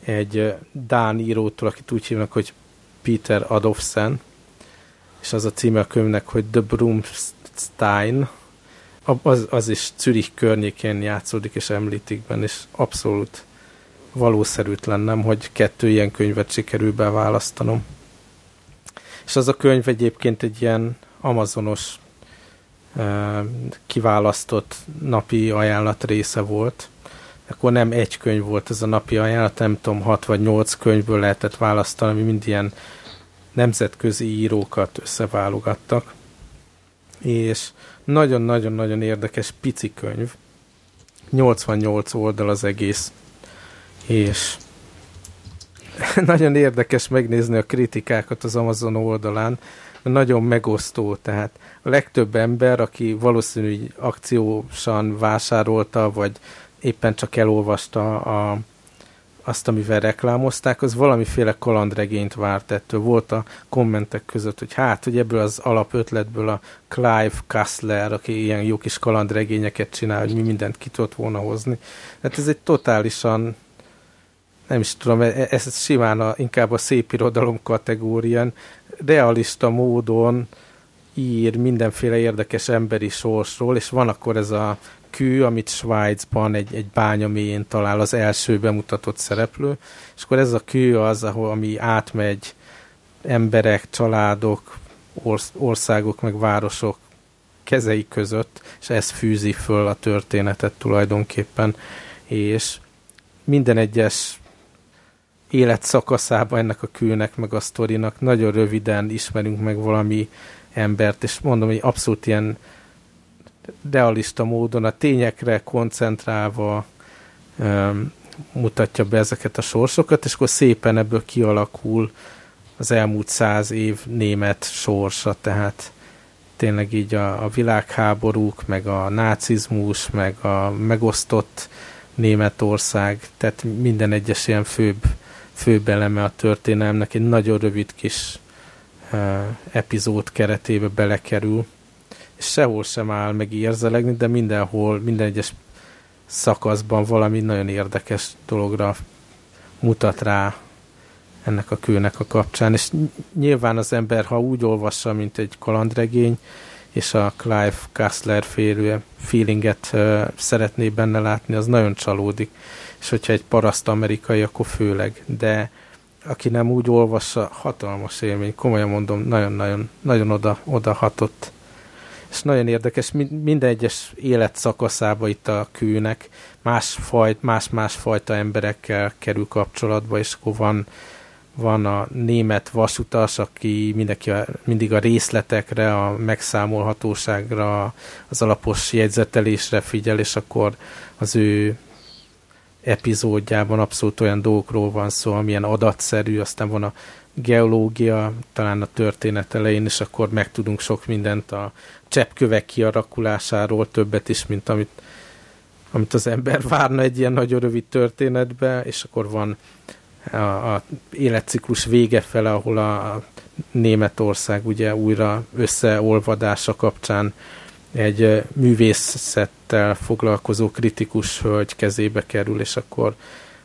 C: egy Dán írótól, akit úgy hívnak, hogy Peter Adolfsen, és az a címe a könyvnek, hogy The Broomstein, az, az is Zürich környékén játszódik, és említik benne, és abszolút valószerűtlen nem, hogy kettő ilyen könyvet sikerül beválasztanom. És az a könyv egyébként egy ilyen amazonos kiválasztott napi ajánlat része volt. Akkor nem egy könyv volt ez a napi ajánlat, nem tudom, hat vagy nyolc könyvből lehetett választani, ami mind ilyen nemzetközi írókat összeválogattak. És nagyon-nagyon-nagyon érdekes pici könyv. 88 oldal az egész. És nagyon érdekes megnézni a kritikákat az Amazon oldalán, nagyon megosztó, tehát a legtöbb ember, aki valószínű akciósan vásárolta, vagy éppen csak elolvasta a, azt, amivel reklámozták, az valamiféle kalandregényt várt ettől. Volt a kommentek között, hogy hát, hogy ebből az alapötletből a Clive Kassler, aki ilyen jó kis kalandregényeket csinál, hogy mi mindent ki tudott volna hozni. Hát ez egy totálisan nem is tudom, e, e, ez simán a, inkább a szép irodalom kategórián, realista módon ír mindenféle érdekes emberi sorsról, és van akkor ez a kő, amit Svájcban egy, egy bánya mélyén talál az első bemutatott szereplő, és akkor ez a kő az, ahol, ami átmegy emberek, családok, orsz, országok, meg városok kezei között, és ez fűzi föl a történetet tulajdonképpen, és minden egyes életszakaszában ennek a kőnek, meg a sztorinak nagyon röviden ismerünk meg valami embert, és mondom, hogy abszolút ilyen realista módon a tényekre koncentrálva um, mutatja be ezeket a sorsokat, és akkor szépen ebből kialakul az elmúlt száz év német sorsa, tehát tényleg így a, a világháborúk, meg a nácizmus, meg a megosztott Németország, tehát minden egyes ilyen főbb, főbb eleme a történelmnek egy nagyon rövid kis uh, epizód keretébe belekerül sehol sem áll meg érzelegni, de mindenhol, minden egyes szakaszban valami nagyon érdekes dologra mutat rá ennek a kőnek a kapcsán, és nyilván az ember, ha úgy olvassa, mint egy kalandregény, és a Clive Kassler félő feelinget uh, szeretné benne látni, az nagyon csalódik. És hogyha egy paraszt amerikai, akkor főleg. De aki nem úgy olvassa, hatalmas élmény, komolyan mondom, nagyon-nagyon nagyon oda, oda hatott és nagyon érdekes, minden egyes életszakaszába itt a kőnek más fajt, más-más fajta emberekkel kerül kapcsolatba, és akkor van, van a német vasutas, aki mindenki a, mindig a részletekre, a megszámolhatóságra, az alapos jegyzetelésre figyel, és akkor az ő epizódjában abszolút olyan dolgokról van szó, amilyen adatszerű, aztán van a geológia, talán a történet elején, és akkor megtudunk sok mindent a cseppkövek kiarakulásáról, többet is, mint amit, amit az ember várna egy ilyen nagyon rövid történetbe, és akkor van a, a életciklus vége fele, ahol a, Németország ugye újra összeolvadása kapcsán egy művészettel foglalkozó kritikus hölgy kezébe kerül, és akkor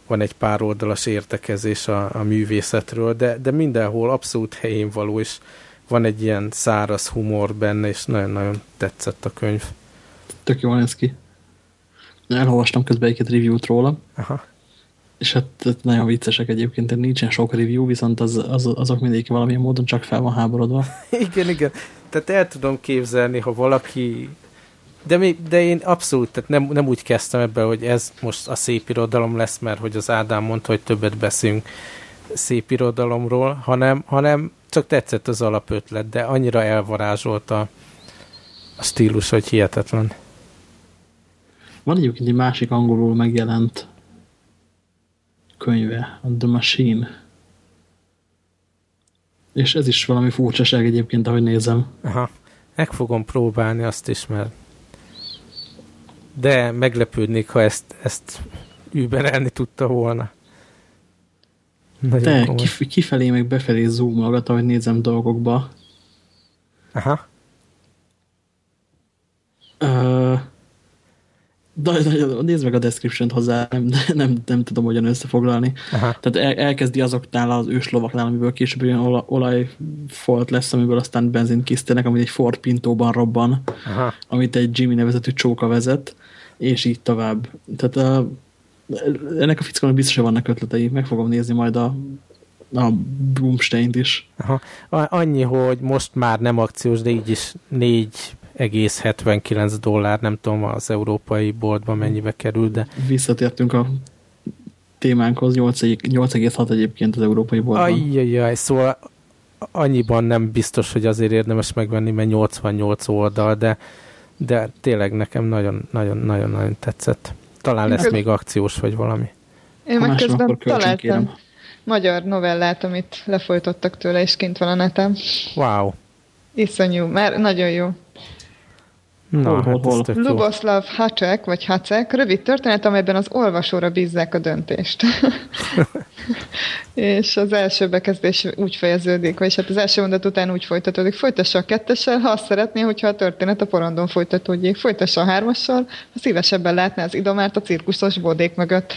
C: van egy pár oldalas értekezés a, a művészetről, de, de mindenhol abszolút helyén való, és van egy ilyen száraz humor benne, és nagyon-nagyon tetszett a könyv.
B: Tök jól néz ki. Elolvastam közben egy review-t róla,
C: Aha.
B: és hát nagyon viccesek egyébként, nincsen sok review, viszont az, az, azok mindig valamilyen módon csak fel van háborodva.
C: igen, igen. Tehát el tudom képzelni, ha valaki de, mi, de én abszolút, tehát nem, nem úgy kezdtem ebbe, hogy ez most a szép irodalom lesz, mert hogy az Ádám mondta, hogy többet beszélünk szép irodalomról, hanem, hanem csak tetszett az alapötlet, de annyira elvarázsolta a stílus, hogy hihetetlen.
B: Van egyébként egy másik angolul megjelent könyve, a The Machine. És ez is valami furcsaság egyébként, ahogy nézem.
C: Aha. Meg fogom próbálni azt is, mert de meglepődnék, ha ezt, ezt überelni tudta volna.
B: Nagyon Te kif kifelé meg befelé zoomolgat, ahogy nézem dolgokba.
C: Aha.
B: Uh, de, de, nézd meg a description hozzá, nem, nem, nem tudom hogyan összefoglalni. Aha. Tehát el, elkezdi azoknál az őslovaknál, amiből később olyan olaj, olajfolt lesz, amiből aztán benzint kisztenek, amit egy Ford Pintóban robban, Aha. amit egy Jimmy nevezetű csóka vezet, és így tovább. Tehát a, ennek a fickónak biztosan vannak ötletei, meg fogom nézni majd a, a Boomstein-t is.
C: Aha. Annyi, hogy most már nem akciós, de így is 4,79 dollár, nem tudom az európai boltban mennyibe kerül, de...
B: Visszatértünk a témánkhoz, 8,6 egyébként az európai boltban.
C: Ajjajjaj, szóval annyiban nem biztos, hogy azért érdemes megvenni, mert 88 oldal, de, de tényleg nekem nagyon-nagyon-nagyon tetszett. Talán lesz még akciós, vagy valami.
D: Én meg közben találtam magyar novellát, amit lefolytottak tőle, és kint van a netem.
C: Wow.
D: Iszonyú, már nagyon jó.
C: Na, hol, hol,
D: hol. Luboslav Hacek, vagy Hacek, rövid történet, amelyben az olvasóra bízzák a döntést. és az első bekezdés úgy fejeződik, vagy hát az első mondat után úgy folytatódik. Folytassa a kettessel, ha azt szeretné, hogyha a történet a porondon folytatódjék. Folytassa a hármassal, ha szívesebben látná az idomárt a cirkuszos bodék mögött.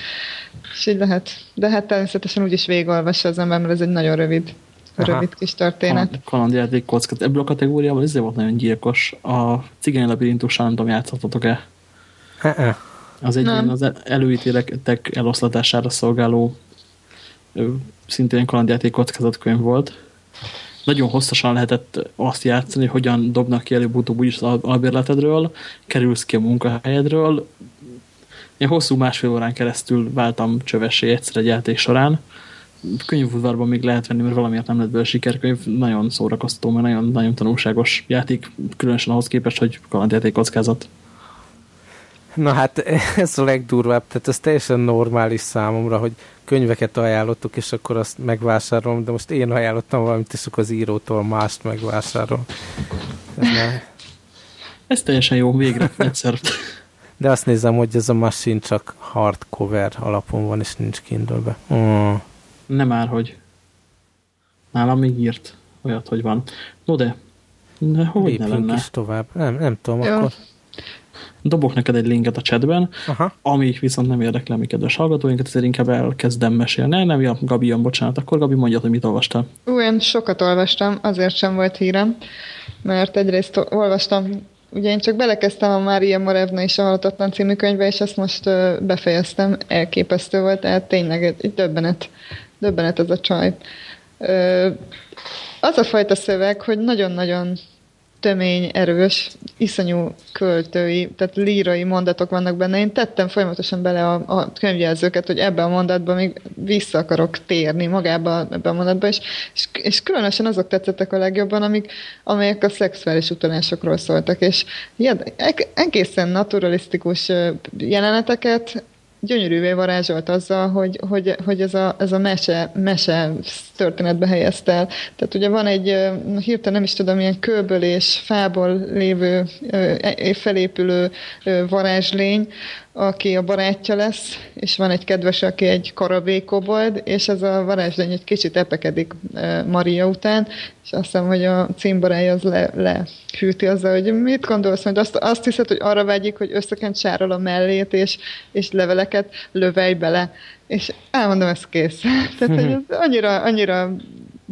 D: És így lehet. De hát természetesen úgy is végigolvassa az ember, mert ez egy nagyon rövid Aha. rövid kis történet.
B: Kalandjáték kockát. Ebből a kategóriában ezért volt nagyon gyilkos. A cigány labirintussal nem tudom, játszottatok-e? Az egy nem. az előítéletek eloszlatására szolgáló szintén kalandjáték kockázatkönyv volt. Nagyon hosszasan lehetett azt játszani, hogy hogyan dobnak ki előbb-utóbb úgyis az albérletedről, kerülsz ki a munkahelyedről. Én hosszú másfél órán keresztül váltam csövessé egyszer egy játék során, könyvudvarban még lehet venni, mert valamiért nem lett belőle sikerkönyv. Nagyon szórakoztató, mert nagyon, nagyon tanulságos játék, különösen ahhoz képest, hogy kalandjáték kockázat.
C: Na hát ez a legdurvább, tehát ez teljesen normális számomra, hogy könyveket ajánlottuk, és akkor azt megvásárolom, de most én ajánlottam valamit, és akkor az írótól mást megvásárolom.
B: Ez, ez teljesen jó, végre, egyszer.
C: De azt nézem, hogy ez a machine csak hardcover alapon van, és nincs kindle Mm.
B: Nem már, hogy nálam még írt olyat, hogy van. No de, de hogy Lépjünk ne lenne?
C: is tovább. Nem, nem tudom, Jó. akkor...
B: Dobok neked egy linket a chatben, Aha. ami viszont nem érdekel mi kedves hallgatóinkat, ezért inkább elkezdem mesélni. Nem, ja, Gabi jön, bocsánat. Akkor Gabi mondja, hogy mit olvastál.
D: Ú, én sokat olvastam, azért sem volt hírem, mert egyrészt olvastam Ugye én csak belekezdtem a Mária Morevna és a Halhatatlan című könyvbe, és ezt most befejeztem. Elképesztő volt, tehát tényleg egy döbbenet döbbenet ez a csaj. Az a fajta szöveg, hogy nagyon-nagyon tömény, erős, iszonyú költői, tehát lírai mondatok vannak benne. Én tettem folyamatosan bele a, a könyvjelzőket, hogy ebbe a mondatba még vissza akarok térni magába ebbe a mondatba, és, és, és különösen azok tetszettek a legjobban, amik, amelyek a szexuális utalásokról szóltak, és ilyen, egészen naturalisztikus jeleneteket gyönyörűvé varázsolt azzal, hogy, hogy, hogy ez, a, ez a mese, mese történetbe helyezte el. Tehát ugye van egy, hirtelen nem is tudom, ilyen kőből és fából lévő, felépülő varázslény, aki a barátja lesz, és van egy kedves, aki egy karabékobold, és ez a varázslény egy kicsit epekedik Maria után, és azt hiszem, hogy a címbarája az le, lehűti azzal, hogy mit gondolsz, hogy azt, azt hiszed, hogy arra vágyik, hogy összekent a mellét, és, és leveleket lövej bele, és elmondom, ez kész. Tehát, hogy ez annyira, annyira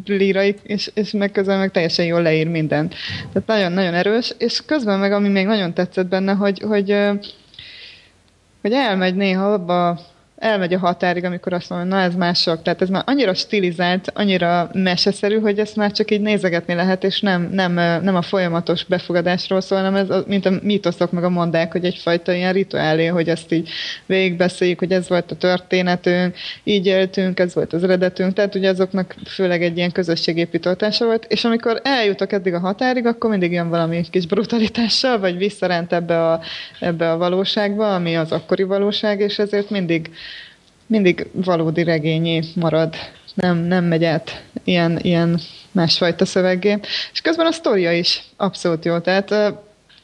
D: lírai, és, és meg közben meg teljesen jól leír mindent. Tehát nagyon-nagyon erős, és közben meg, ami még nagyon tetszett benne, hogy, hogy, hogy elmegy néha abba elmegy a határig, amikor azt mondja, na ez mások. Tehát ez már annyira stilizált, annyira meseszerű, hogy ezt már csak így nézegetni lehet, és nem, nem, nem a folyamatos befogadásról szól, hanem ez, mint a mítoszok meg a mondák, hogy egyfajta ilyen rituálé, hogy ezt így végigbeszéljük, hogy ez volt a történetünk, így éltünk, ez volt az eredetünk, tehát ugye azoknak főleg egy ilyen közösségépítőtása volt, és amikor eljutok eddig a határig, akkor mindig jön valami kis brutalitással, vagy visszarent ebbe a, ebbe a valóságba, ami az akkori valóság, és ezért mindig mindig valódi regényé marad, nem, nem megy át ilyen, ilyen másfajta szöveggé. És közben a sztoria is abszolút jó. Tehát uh,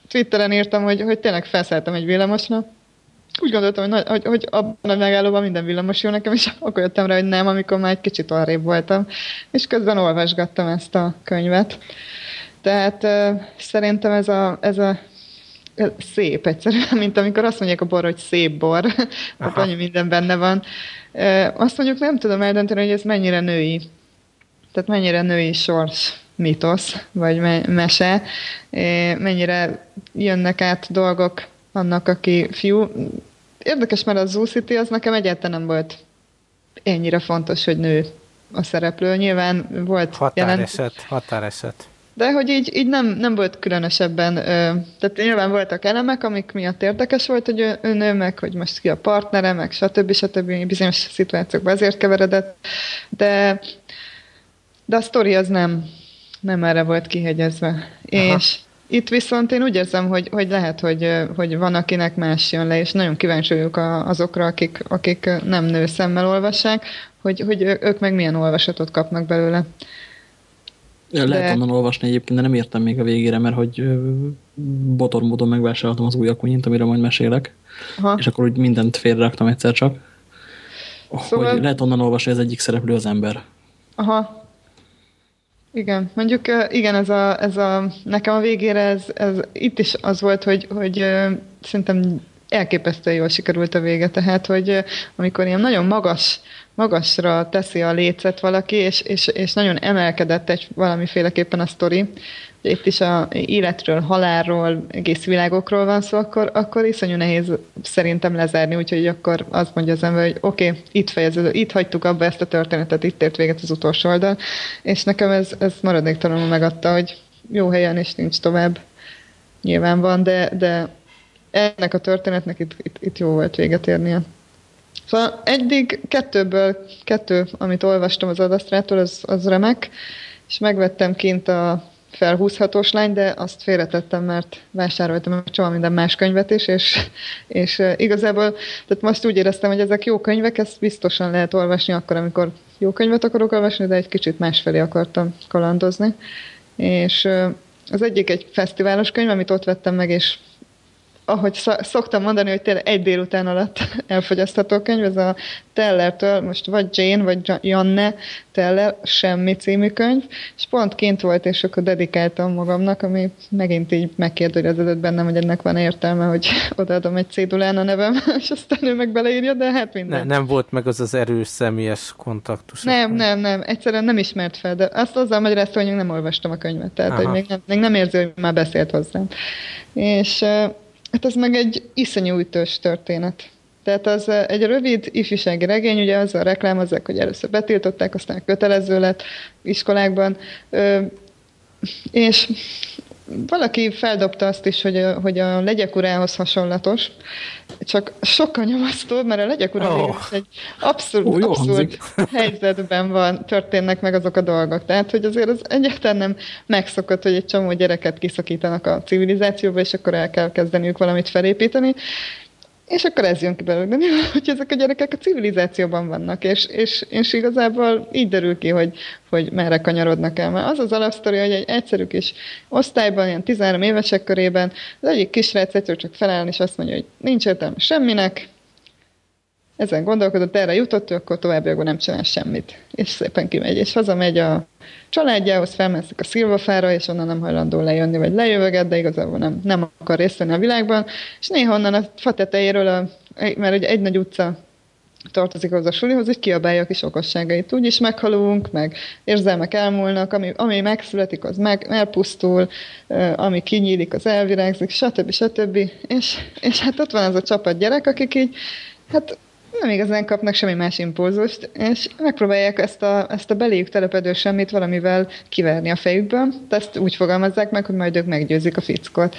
D: Twitteren írtam, hogy, hogy tényleg felszálltam egy villamosra, úgy gondoltam, hogy, hogy, hogy abban a megállóban minden villamos jó nekem, és akkor jöttem rá, hogy nem, amikor már egy kicsit arrébb voltam. És közben olvasgattam ezt a könyvet. Tehát uh, szerintem ez a, ez a szép egyszerűen, mint amikor azt mondják a bor, hogy szép bor, ott annyi minden benne van. Azt mondjuk nem tudom eldönteni, hogy ez mennyire női, tehát mennyire női sors mitosz, vagy me- mese, mennyire jönnek át dolgok annak, aki fiú. Érdekes, mert a Zoo City az nekem egyáltalán nem volt ennyire fontos, hogy nő a szereplő. Nyilván volt
C: határeset, jelent... határeset.
D: De hogy így, így nem, nem volt különösebben, tehát nyilván voltak elemek, amik miatt érdekes volt, hogy ő, ő nő meg, hogy most ki a partnere, meg stb. stb. bizonyos szituációkban ezért keveredett, de, de a sztori az nem, nem erre volt kihegyezve. Aha. És itt viszont én úgy érzem, hogy, hogy lehet, hogy, hogy van, akinek más jön le, és nagyon kíváncsi vagyok azokra, akik, akik nem nő szemmel olvassák, hogy, hogy ők meg milyen olvasatot kapnak belőle.
B: De... Lehet onnan olvasni egyébként, de nem értem még a végére, mert hogy botor módon megvásároltam az új akunyint, amire majd mesélek, Aha. és akkor úgy mindent félreraktam egyszer csak. Szóval... Hogy lehet onnan olvasni, az egyik szereplő az ember.
D: Aha. Igen, mondjuk igen, ez a, ez a, nekem a végére ez, ez itt is az volt, hogy, hogy szerintem elképesztően jól sikerült a vége, tehát, hogy amikor ilyen nagyon magas magasra teszi a lécet valaki, és, és, és nagyon emelkedett egy valamiféleképpen a sztori, itt is a életről, halálról, egész világokról van szó, akkor, akkor iszonyú nehéz szerintem lezárni, úgyhogy akkor azt mondja az ember, hogy oké, okay, itt fejező, itt hagytuk abba ezt a történetet, itt ért véget az utolsó oldal, és nekem ez, ez maradéktalanul megadta, hogy jó helyen, és nincs tovább. Nyilván van, de, de ennek a történetnek itt, itt, itt jó volt véget érnie. Szóval eddig kettőből, kettő, amit olvastam az adasztrától, az, az remek, és megvettem kint a felhúzhatós lány, de azt félretettem, mert vásároltam egy csomó minden más könyvet is, és, és igazából tehát most úgy éreztem, hogy ezek jó könyvek, ezt biztosan lehet olvasni akkor, amikor jó könyvet akarok olvasni, de egy kicsit másfelé akartam kalandozni. És az egyik egy fesztiválos könyv, amit ott vettem meg, és ahogy szoktam mondani, hogy tényleg egy délután alatt elfogyasztható könyv, ez a Tellertől, most vagy Jane, vagy Janne Teller, Semmi című könyv, és pont kint volt, és akkor dedikáltam magamnak, ami megint így megkérdőjeleződött bennem, hogy ennek van értelme, hogy odaadom egy cédulán a nevem, és aztán ő meg beleírja, de hát minden.
C: Ne, nem volt meg az az erős személyes kontaktus.
D: Nem, nem, nem, egyszerűen nem ismert fel, de azt azzal magyarázta, hogy nem olvastam a könyvet, tehát hogy még nem, még nem érzi, hogy már beszélt hozzám. És Hát ez meg egy iszonyú ütős történet. Tehát az eh, egy rövid ifjúsági regény, ugye azzal reklámozzák, hogy először betiltották, aztán kötelező lett iskolákban, és valaki feldobta azt is, hogy a, hogy a legyek urához hasonlatos, csak sokkal nyomasztóbb, mert a legyek ura oh. egy abszurd, oh, abszurd helyzetben van, történnek meg azok a dolgok. Tehát, hogy azért az egyáltalán nem megszokott, hogy egy csomó gyereket kiszakítanak a civilizációba, és akkor el kell kezdeniük valamit felépíteni. És akkor ez jön ki belőle, de mi hogy ezek a gyerekek a civilizációban vannak, és, és, és igazából így derül ki, hogy, hogy merre kanyarodnak el. Mert az az alapsztori, hogy egy egyszerű kis osztályban, ilyen 13 évesek körében, az egyik kisrác egyszer csak feláll, és azt mondja, hogy nincs értelme semminek, ezen gondolkodott, erre jutott, akkor továbbiakban nem csinál semmit. És szépen kimegy, és hazamegy a családjához, felmászik a szilvafára, és onnan nem hajlandó lejönni, vagy lejövöget, de igazából nem, nem akar részt venni a világban. És néha onnan a fa tetejéről, a, mert ugye egy nagy utca tartozik az a sulihoz, hogy kiabálja a kis okosságait. Úgyis meghalunk, meg érzelmek elmúlnak, ami, ami megszületik, az meg, elpusztul, ami kinyílik, az elvirágzik, stb. stb. És, és hát ott van az a csapat gyerek, akik így, hát nem igazán kapnak semmi más impulzust, és megpróbálják ezt a, ezt a beléjük telepedő semmit valamivel kiverni a fejükből, ezt úgy fogalmazzák meg, hogy majd ők meggyőzik a fickot.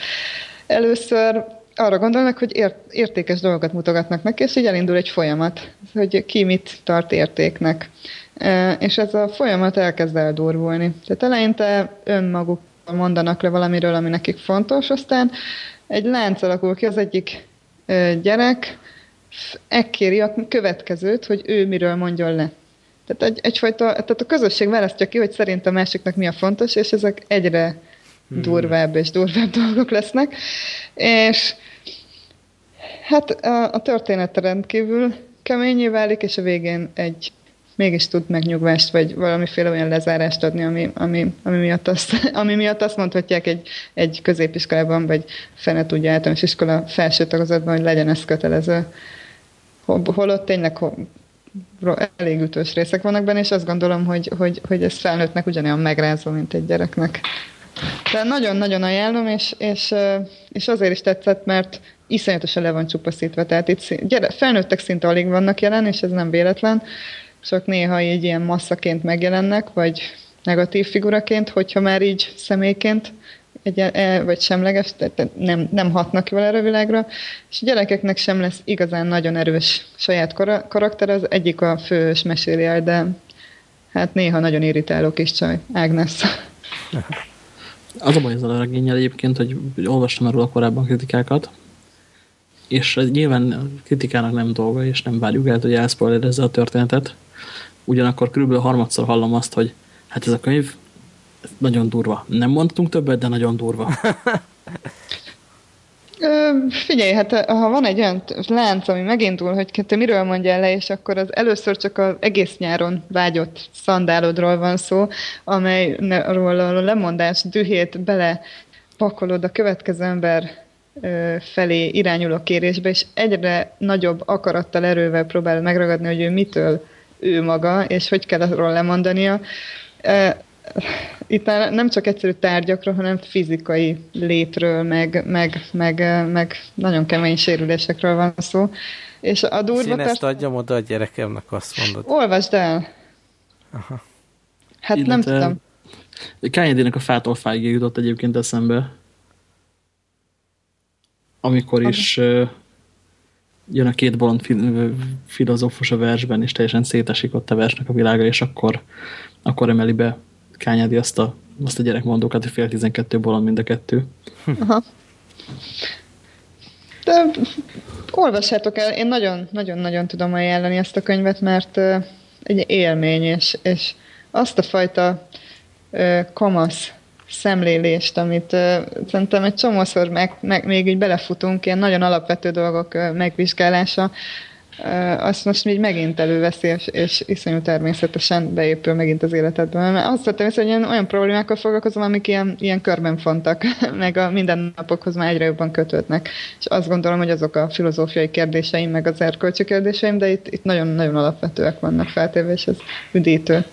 D: Először arra gondolnak, hogy ért, értékes dolgokat mutogatnak neki, és így elindul egy folyamat, hogy ki mit tart értéknek. E, és ez a folyamat elkezd eldurvulni. Tehát eleinte önmaguk mondanak le valamiről, ami nekik fontos, aztán egy lánc alakul ki, az egyik gyerek ekkéri a következőt, hogy ő miről mondjon le. Tehát egy, egyfajta, tehát a közösség választja ki, hogy szerint a másiknak mi a fontos, és ezek egyre hmm. durvább és durvább dolgok lesznek. És hát a, a történet rendkívül keményé válik, és a végén egy mégis tud megnyugvást, vagy valamiféle olyan lezárást adni, ami, ami, ami, miatt, azt, ami miatt azt mondhatják egy, egy középiskolában, vagy fene tudja általános iskola felső tagozatban, hogy legyen ez kötelező. Holott tényleg elég ütős részek vannak benne, és azt gondolom, hogy, hogy, hogy ez felnőttnek ugyanolyan megrázó, mint egy gyereknek. De nagyon-nagyon ajánlom, és, és, és azért is tetszett, mert iszonyatosan le van csupaszítva. Tehát itt gyere, felnőttek szinte alig vannak jelen, és ez nem véletlen csak néha így ilyen masszaként megjelennek, vagy negatív figuraként, hogyha már így személyként, egy, vagy semleges, tehát nem, nem hatnak ki vele a világra, és a gyerekeknek sem lesz igazán nagyon erős saját karakter, az egyik a fős meséli de hát néha nagyon irritáló kis csaj, Agnes.
B: Az a baj ezzel a regényel egyébként, hogy olvastam erről a korábban kritikákat, és nyilván kritikának nem dolga, és nem várjuk el, hogy elszpoilerezze a történetet, ugyanakkor körülbelül harmadszor hallom azt, hogy hát ez a könyv nagyon durva. Nem mondtunk többet, de nagyon durva.
D: Ö, figyelj, hát ha van egy olyan lánc, ami megindul, hogy te miről mondjál le, és akkor az először csak az egész nyáron vágyott szandálodról van szó, amelyről a lemondás dühét bele pakolod a következő ember felé irányuló kérésbe, és egyre nagyobb akarattal, erővel próbál megragadni, hogy ő mitől ő maga, és hogy kell arról lemondania. Itt nem csak egyszerű tárgyakról, hanem fizikai létről, meg, meg, meg, meg nagyon kemény sérülésekről van szó. És a durva...
C: Én ezt adjam oda a gyerekemnek, azt mondod.
D: Olvasd el! Aha. Hát Illetve, nem tudom.
B: Kányedének a fától fáig jutott egyébként eszembe. Amikor is jön a két bolond filozófus a versben, és teljesen szétesik ott a versnek a világa, és akkor, akkor emeli be Kányádi azt a, azt a gyerekmondókat, hogy fél tizenkettő bolond mind a kettő. Aha.
D: De olvassátok el, én nagyon-nagyon tudom ajánlani ezt a könyvet, mert egy élmény, és, és azt a fajta kamasz szemlélést, amit uh, szerintem egy csomószor meg, meg, még így belefutunk, ilyen nagyon alapvető dolgok uh, megvizsgálása, azt most még megint előveszi, és, és iszonyú természetesen beépül megint az életedbe. Mert azt vettem hogy ilyen, olyan problémákkal foglalkozom, amik ilyen, ilyen körben fontak, meg a mindennapokhoz már egyre jobban kötődnek. És azt gondolom, hogy azok a filozófiai kérdéseim, meg az erkölcsi kérdéseim, de itt, itt nagyon-nagyon alapvetőek vannak feltéve, és ez üdítő.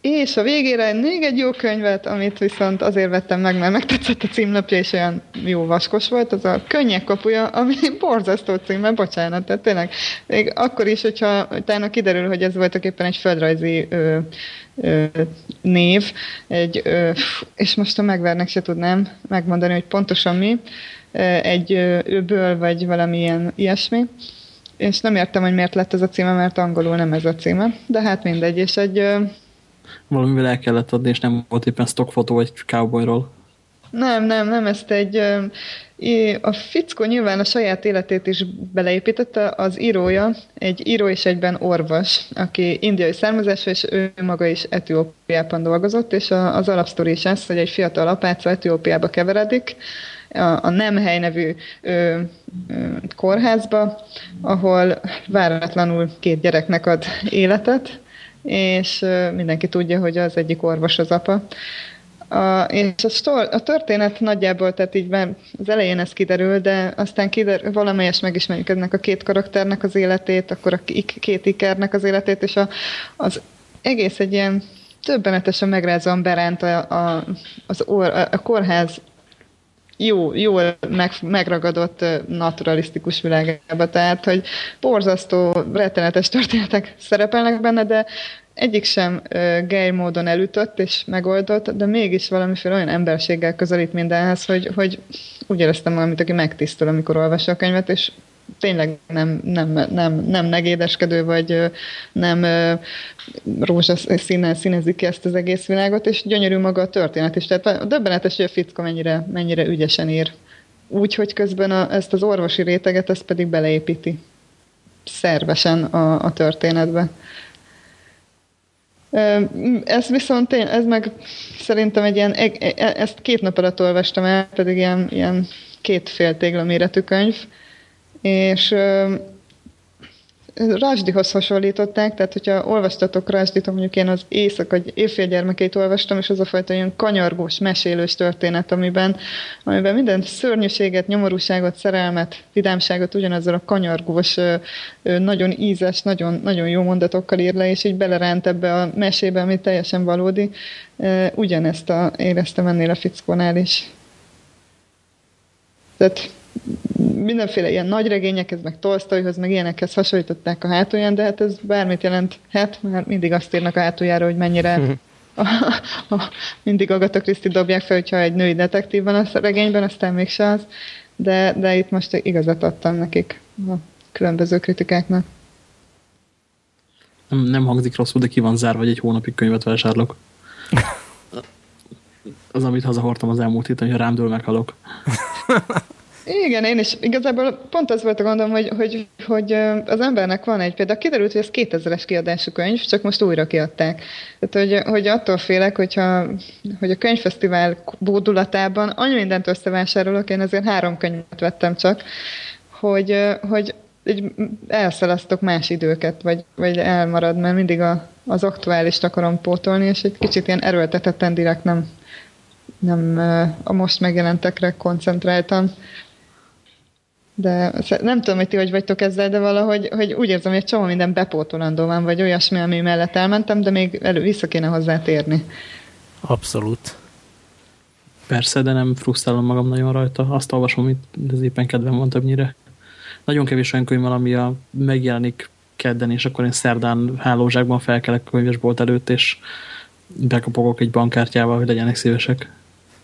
D: És a végére még egy jó könyvet, amit viszont azért vettem meg, mert megtetszett a címlapja, és olyan jó vaskos volt, az a Könnyek kapuja, ami borzasztó címe, bocsánat, tehát tényleg, még akkor is, hogyha utána kiderül, hogy ez voltak éppen egy földrajzi ö, ö, név, egy, ö, és most a megvernek se tudnám megmondani, hogy pontosan mi, egy öböl, vagy valamilyen ilyesmi, és nem értem, hogy miért lett ez a címe, mert angolul nem ez a címe, de hát mindegy, és egy
B: valamivel el kellett adni, és nem volt éppen stockfotó egy cowboyról.
D: Nem, nem, nem, ezt egy... A fickó nyilván a saját életét is beleépítette, az írója egy író és egyben orvos, aki indiai származású, és ő maga is Etiópiában dolgozott, és az alapsztori is ez, hogy egy fiatal apáca Etiópiába keveredik, a, a Nemhely nevű ö, ö, kórházba, ahol váratlanul két gyereknek ad életet, és mindenki tudja, hogy az egyik orvos az apa. A, és a, sztor, a történet nagyjából, tehát így már az elején ez kiderül, de aztán kiderül, valamelyes megismerjük ennek a két karakternek az életét, akkor a két ikernek az életét, és a, az egész egy ilyen többenetesen megrázóan beránt a, a, az or, a, a kórház jó, jó meg, megragadott naturalisztikus világába, tehát, hogy borzasztó, rettenetes történetek szerepelnek benne, de egyik sem uh, gay módon elütött és megoldott, de mégis valamiféle olyan emberséggel közelít mindenhez, hogy, hogy úgy éreztem valamit, aki megtisztul, amikor olvassa a könyvet, és tényleg nem, nem, nem, nem negédeskedő, vagy nem rózsaszínnel színezik ki ezt az egész világot, és gyönyörű maga a történet is. Tehát döbbenetes, hogy a fickó mennyire, mennyire ügyesen ír. Úgy, hogy közben a, ezt az orvosi réteget, ezt pedig beleépíti szervesen a, a történetbe. Ez viszont én, ez meg szerintem egy ilyen, e, e, ezt két nap alatt olvastam el, pedig ilyen, ilyen két fél tégla méretű könyv, és Rásdihoz hasonlították, tehát hogyha olvastatok Rásdit, mondjuk én az éjszaka, egy évfélgyermekét olvastam, és az a fajta ilyen kanyargós, mesélős történet, amiben, amiben minden szörnyűséget, nyomorúságot, szerelmet, vidámságot ugyanazzal a kanyargós, nagyon ízes, nagyon, nagyon jó mondatokkal ír le, és így beleránt ebbe a mesébe, ami teljesen valódi. Ugyanezt a, éreztem ennél a fickónál is. Tehát mindenféle ilyen nagy regényekhez, meg Tolstoyhoz, meg ilyenekhez hasonlították a hátulján, de hát ez bármit jelenthet, mert mindig azt írnak a hátuljára, hogy mennyire a, a, mindig Agatha Christie dobják fel, hogyha egy női detektív van a regényben, aztán mégse az, de, de itt most igazat adtam nekik a különböző kritikáknak.
B: Nem, nem hangzik rosszul, de ki van zárva, hogy egy hónapig könyvet vásárlok. Az, amit hazahordtam az elmúlt héten, hogy rám dől meghalok.
D: Igen, én is. Igazából pont az volt a gondom, hogy, hogy, hogy az embernek van egy, például kiderült, hogy ez 2000-es kiadású könyv, csak most újra kiadták. Tehát, hogy, hogy attól félek, hogyha, hogy a könyvfesztivál bódulatában annyi mindent összevásárolok, én azért három könyvet vettem csak, hogy, hogy így elszalasztok más időket, vagy, vagy elmarad, mert mindig a, az aktuális akarom pótolni, és egy kicsit ilyen erőltetetten direkt nem, nem a most megjelentekre koncentráltam de nem tudom, hogy ti hogy vagytok ezzel, de valahogy hogy úgy érzem, hogy egy csomó minden bepótolandó van, vagy olyasmi, ami mellett elmentem, de még elő, vissza kéne hozzá térni.
C: Abszolút.
B: Persze, de nem frusztrálom magam nagyon rajta. Azt olvasom, amit ez éppen kedvem van többnyire. Nagyon kevés olyan könyv van, ami a megjelenik kedden, és akkor én szerdán hálózsákban felkelek a könyvesbolt előtt, és bekapogok egy bankkártyával, hogy legyenek szívesek.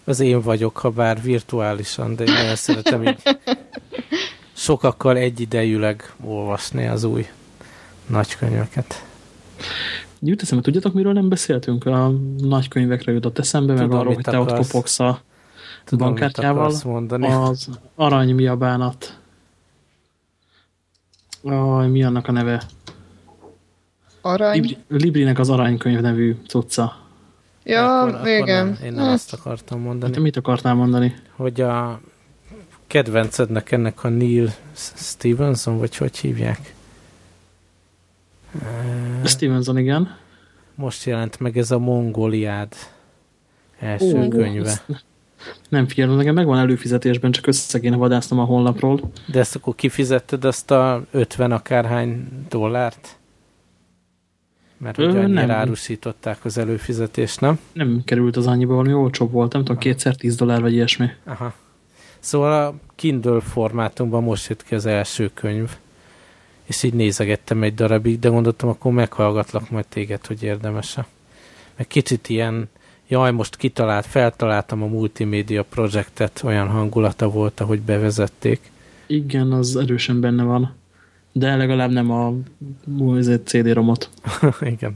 C: Az én vagyok, ha bár virtuálisan, de én nagyon szeretem így sokakkal egyidejűleg olvasni az új nagykönyveket.
B: Jut eszembe, tudjátok, miről nem beszéltünk? A nagykönyvekre jutott eszembe, Tudom, meg arról, hogy te ott kopogsz a Tudom, bankkártyával. Az arany mi a bánat. Aj, mi annak a neve?
D: Arany?
B: Libri, Librinek az aranykönyv nevű cucca.
D: Ja, akkor, igen.
C: Akkor nem, én nem hát. azt akartam mondani.
B: Hát, mit akartál mondani?
C: Hogy a kedvencednek ennek a Neil Stevenson, vagy hogy hívják?
B: Stevenson, igen.
C: Most jelent meg ez a Mongoliád első Ó, könyve.
B: Nem figyelem, nekem megvan előfizetésben, csak össze kéne vadásznom a honlapról.
C: De ezt akkor kifizetted azt a 50 akárhány dollárt? Mert ugye annyira nem. árusították az előfizetést, nem?
B: Nem került az annyiba, valami olcsóbb volt, nem tudom, kétszer 10 dollár vagy ilyesmi.
C: Aha. Szóval a Kindle formátumban most jött ki az első könyv, és így nézegettem egy darabig, de gondoltam, akkor meghallgatlak majd téged, hogy érdemes-e. Meg kicsit ilyen, jaj, most kitalált, feltaláltam a multimédia projektet, olyan hangulata volt, ahogy bevezették.
B: Igen, az erősen benne van. De legalább nem a CD-romot.
C: Igen.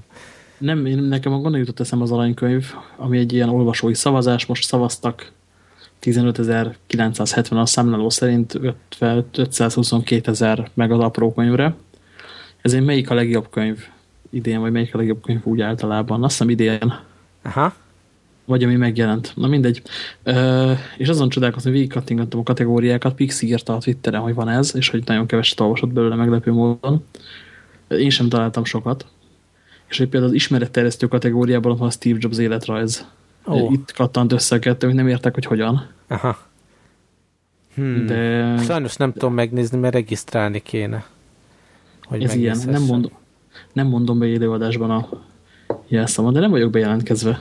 B: Nem, én, nekem a gondol jutott eszem az aranykönyv, ami egy ilyen olvasói szavazás, most szavaztak 15.970 a számláló szerint 522 ezer meg az apró könyvre. Ezért melyik a legjobb könyv idén, vagy melyik a legjobb könyv úgy általában? Azt hiszem idén.
C: Aha.
B: Vagy ami megjelent. Na mindegy. Ö, és azon csodálkozom, hogy végigkattingattam a kategóriákat. Pixi írta a Twitteren, hogy van ez, és hogy nagyon keveset olvasott belőle meglepő módon. Én sem találtam sokat. És hogy például az ismeretterjesztő kategóriában van a Steve Jobs életrajz. Oh. Itt kattant össze a kettő, hogy nem értek, hogy hogyan.
C: Aha. Hmm. De... Sajnos nem tudom megnézni, mert regisztrálni kéne.
B: Hogy Ez ilyen, nem mondom, nem mondom be élőadásban a jelszavon, de nem vagyok bejelentkezve.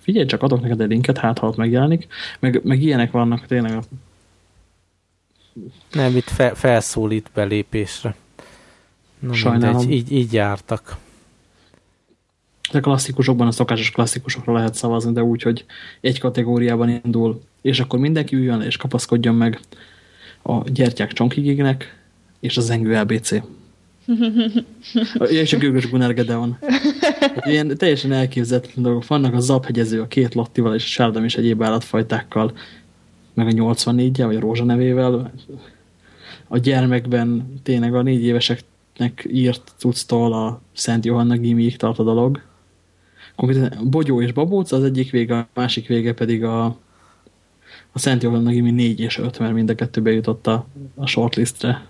B: Figyelj, csak adok neked egy linket, hát ha ott megjelenik. Meg, meg ilyenek vannak tényleg. A...
C: Nem, itt fe, felszólít belépésre. Na,
B: Sajnálom.
C: Mindegy, így, így jártak.
B: A klasszikusokban a szokásos klasszikusokra lehet szavazni, de úgy, hogy egy kategóriában indul, és akkor mindenki üljön és kapaszkodjon meg a gyertyák csonkigignek, és a zengő ABC. és a gőgös Gunnar Gedeon. Ilyen teljesen elképzelhetlen dolgok. Vannak a zaphegyező a két lottival és a sárdam és egyéb állatfajtákkal, meg a 84 vagy a rózsa nevével. A gyermekben tényleg a négy éveseknek írt cucctól a Szent Johanna gimiig tart a dolog. Konkrétan Bogyó és Babóc az egyik vége, a másik vége pedig a, a Szent Johanna gimi 4 és 5, mert mind a kettő bejutott a, a shortlistre.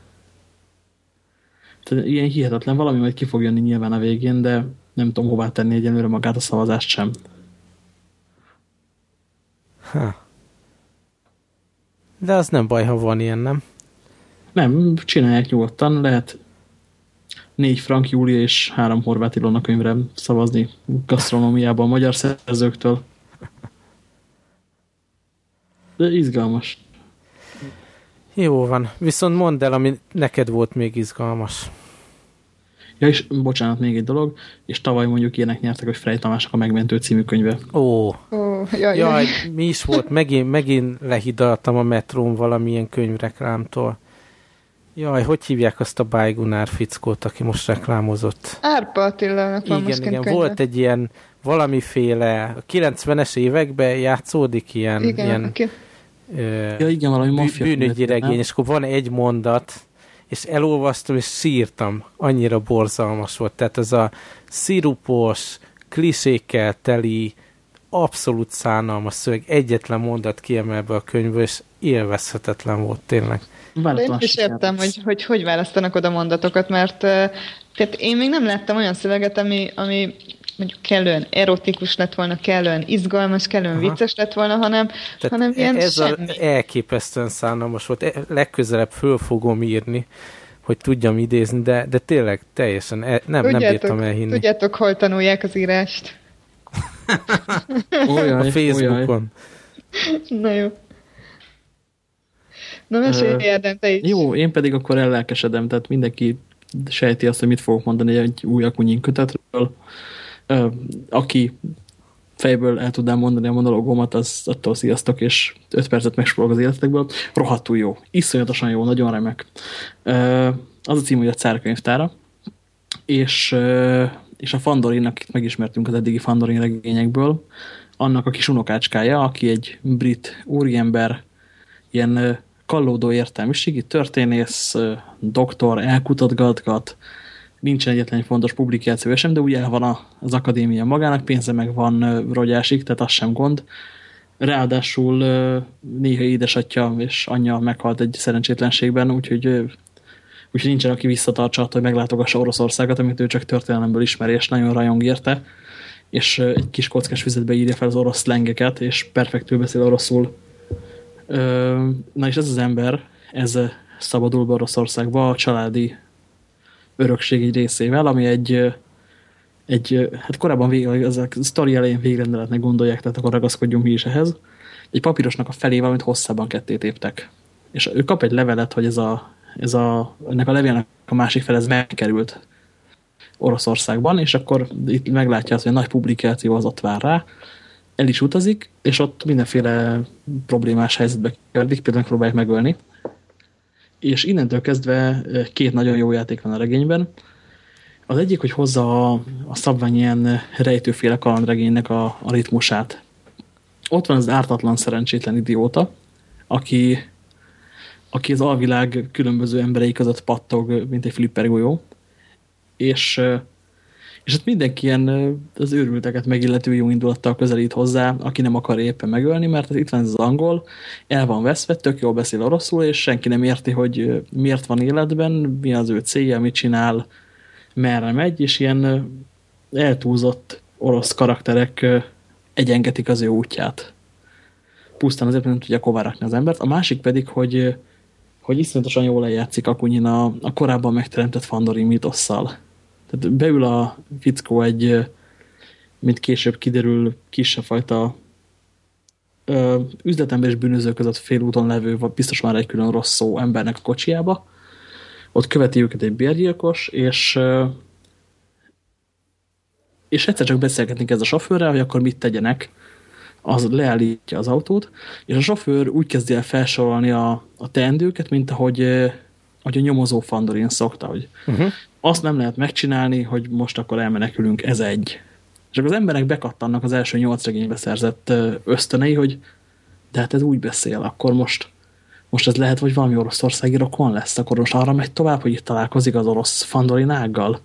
B: Tehát ilyen hihetetlen, valami majd ki fog jönni nyilván a végén, de nem tudom hová tenni egyenlőre magát a szavazást sem.
C: Ha. De az nem baj, ha van ilyen, nem?
B: Nem, csinálják nyugodtan, lehet négy Frank Júlia és három Horváth Ilona könyvre szavazni gasztronómiában magyar szerzőktől. De izgalmas.
C: Jó van, viszont mondd el, ami neked volt még izgalmas.
B: Ja, és bocsánat, még egy dolog, és tavaly mondjuk ilyenek nyertek, hogy Frey Tamásnak a Megmentő című könyve.
C: Ó,
D: Ó, jaj,
C: jaj, mi is volt? Megint, megint lehidaltam a metrón valamilyen könyvreklámtól. Jaj, hogy hívják azt a Bájgunár fickót, aki most reklámozott?
D: Árpa Attilának van
C: igen, igen,
D: könyve.
C: volt egy ilyen valamiféle, a 90-es években játszódik ilyen,
D: Igen,
C: ilyen
D: aki...
C: ö,
B: Ja, igen, valami
C: bűnügyi regény,
B: nem?
C: és akkor van egy mondat, és elolvastam, és sírtam. Annyira borzalmas volt. Tehát ez a szirupos, klisékkel teli, abszolút szánalmas szöveg, egyetlen mondat kiemelve a könyvből, és élvezhetetlen volt tényleg.
D: Én is értem, hogy, hogy hogy választanak oda mondatokat, mert tehát én még nem láttam olyan szöveget, ami, ami mondjuk kellően erotikus lett volna, kellően izgalmas, kellően
C: Aha.
D: vicces lett volna, hanem,
C: Tehát
D: hanem ilyen
C: ez a
D: semmi.
C: elképesztően szánalmas volt. E- Legközelebb föl fogom írni, hogy tudjam idézni, de, de tényleg teljesen e- nem, nem bírtam elhinni.
D: tudjátok, hol tanulják az írást.
B: Ójaj,
C: a. Facebookon.
D: Na jó. Na mesélj, Erdem, te is.
B: Jó, én pedig akkor ellelkesedem, tehát mindenki sejti azt, hogy mit fogok mondani egy új Akunyin kötetről. Ö, aki fejből el tudnám mondani a monológomat, az attól sziasztok, és 5 percet megspórolok az életekből. Rohadtul jó. Iszonyatosan jó, nagyon remek. Ö, az a cím, hogy a Cárkönyvtára, és, ö, és a Fandorinnak itt megismertünk az eddigi Fandorin regényekből, annak a kis unokácskája, aki egy brit úriember, ilyen kallódó értelmiségi történész, doktor, elkutatgatgat, nincsen egyetlen egy fontos publikáció sem, de úgy el van az akadémia magának, pénze meg van rogyásig, tehát az sem gond. Ráadásul néha édesatja és anyja meghalt egy szerencsétlenségben, úgyhogy, úgyhogy nincsen, aki visszatartsa hogy meglátogassa Oroszországot, amit ő csak történelemből ismeri, és nagyon rajong érte és egy kis kockás füzetbe írja fel az orosz szlengeket, és perfektül beszél oroszul. Na és ez az ember, ez szabadul be Oroszországba a családi örökség egy részével, ami egy, egy hát korábban végig, az a sztori elején végrendeletnek gondolják, tehát akkor ragaszkodjunk mi is ehhez. Egy papírosnak a felével, amit hosszában ketté téptek. És ő kap egy levelet, hogy ez a, ez a, ennek a levélnek a másik fel, ez megkerült Oroszországban, és akkor itt meglátja azt, hogy a nagy publikáció az ott vár rá, el is utazik, és ott mindenféle problémás helyzetbe kerülik, például próbálják megölni. És innentől kezdve két nagyon jó játék van a regényben. Az egyik, hogy hozza a, a szabvány ilyen rejtőféle kalandregénynek a, a ritmusát. Ott van az ártatlan, szerencsétlen idióta, aki, aki az alvilág különböző emberei között pattog, mint egy flippergolyó, és, ö, és hát mindenki ilyen az őrülteket megillető jó indulattal közelít hozzá, aki nem akar éppen megölni, mert itt van az angol, el van veszve, tök jól beszél oroszul, és senki nem érti, hogy miért van életben, mi az ő célja, mit csinál, merre megy, és ilyen ö, eltúlzott orosz karakterek egyengetik az ő útját. Pusztán azért, nem tudja ková rakni az embert. A másik pedig, hogy hogy iszonyatosan jól eljátszik Akunyin a, a korábban megteremtett Fandorin mitosszal. Tehát beül a fickó egy, mint később kiderül, kisebb fajta ö, üzletember és bűnöző között félúton levő, vagy biztos már egy külön rossz szó embernek a kocsiába. Ott követi őket egy bérgyilkos, és ö, és egyszer csak beszélgetni kezd a sofőrrel, hogy akkor mit tegyenek, az leállítja az autót, és a sofőr úgy kezdi el felsorolni a, a teendőket, mint ahogy, ahogy a nyomozó Fandorin szokta, hogy uh -huh. azt nem lehet megcsinálni, hogy most akkor elmenekülünk, ez egy. És akkor az emberek bekattannak az első nyolc regénybe szerzett ösztönei, hogy de hát ez úgy beszél, akkor most, most ez lehet, hogy valami oroszországi rokon lesz, akkor most arra megy tovább, hogy itt találkozik az orosz Fandorinággal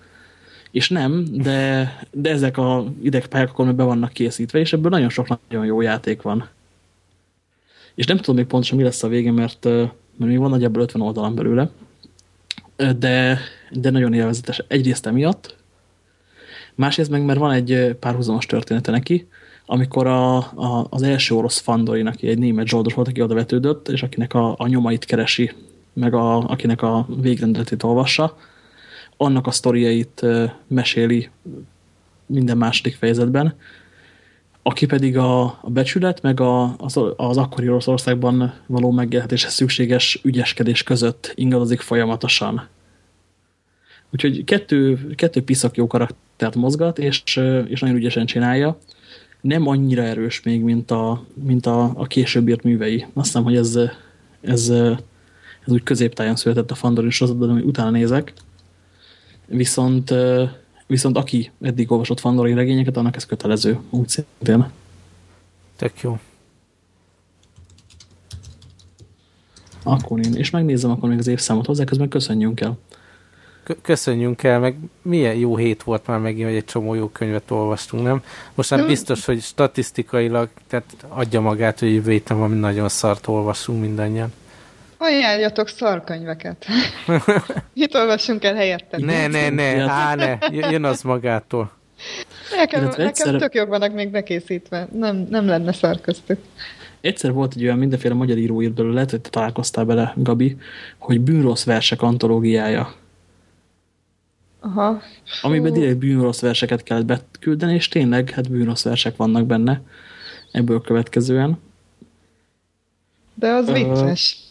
B: és nem, de, de ezek a idegpályák akkor be vannak készítve, és ebből nagyon sok nagyon jó játék van. És nem tudom még pontosan mi lesz a vége, mert, mert még van nagyjából 50 oldalan belőle, de, de nagyon élvezetes. Egyrészt emiatt, másrészt meg, mert van egy párhuzamos története neki, amikor a, a, az első orosz Fandorin, aki egy német zsoldos volt, aki oda vetődött, és akinek a, a nyomait keresi, meg a, akinek a végrendeletét olvassa, annak a sztoriait meséli minden második fejezetben, aki pedig a, a becsület, meg a, az, az akkori Oroszországban való megélhetéshez szükséges ügyeskedés között ingadozik folyamatosan. Úgyhogy kettő, kettő piszak jó karaktert mozgat, és, és nagyon ügyesen csinálja. Nem annyira erős még, mint a, mint a, a később írt művei. Azt hiszem, hogy ez, ez, ez úgy középtájon született a Fandorin sorozatban, ami utána nézek viszont, viszont aki eddig olvasott Fandori regényeket, annak ez kötelező, úgy szintén.
C: Tök jó.
B: Akkor én, és megnézem akkor még az évszámot hozzá, közben köszönjünk el.
C: Köszönjünk el, meg milyen jó hét volt már megint, hogy egy csomó jó könyvet olvastunk, nem? Most már biztos, hogy statisztikailag tehát adja magát, hogy jövő héten valami nagyon szart olvasunk mindannyian.
D: Ajánljatok szarkönyveket. Itt olvassunk el helyette.
C: Ne, ne, ne, á, ne, jön az magától.
D: Nekem, nekem egyszer... tök jók vannak még bekészítve. Nem, nem lenne szar köztük.
B: Egyszer volt egy olyan mindenféle magyar író írt belőle, lehet, hogy te találkoztál bele, Gabi, hogy bűnrossz versek antológiája.
D: Aha.
B: Fú. Amiben direkt bűnrossz verseket kellett beküldeni, és tényleg hát bűnrossz versek vannak benne ebből következően.
D: De az vicces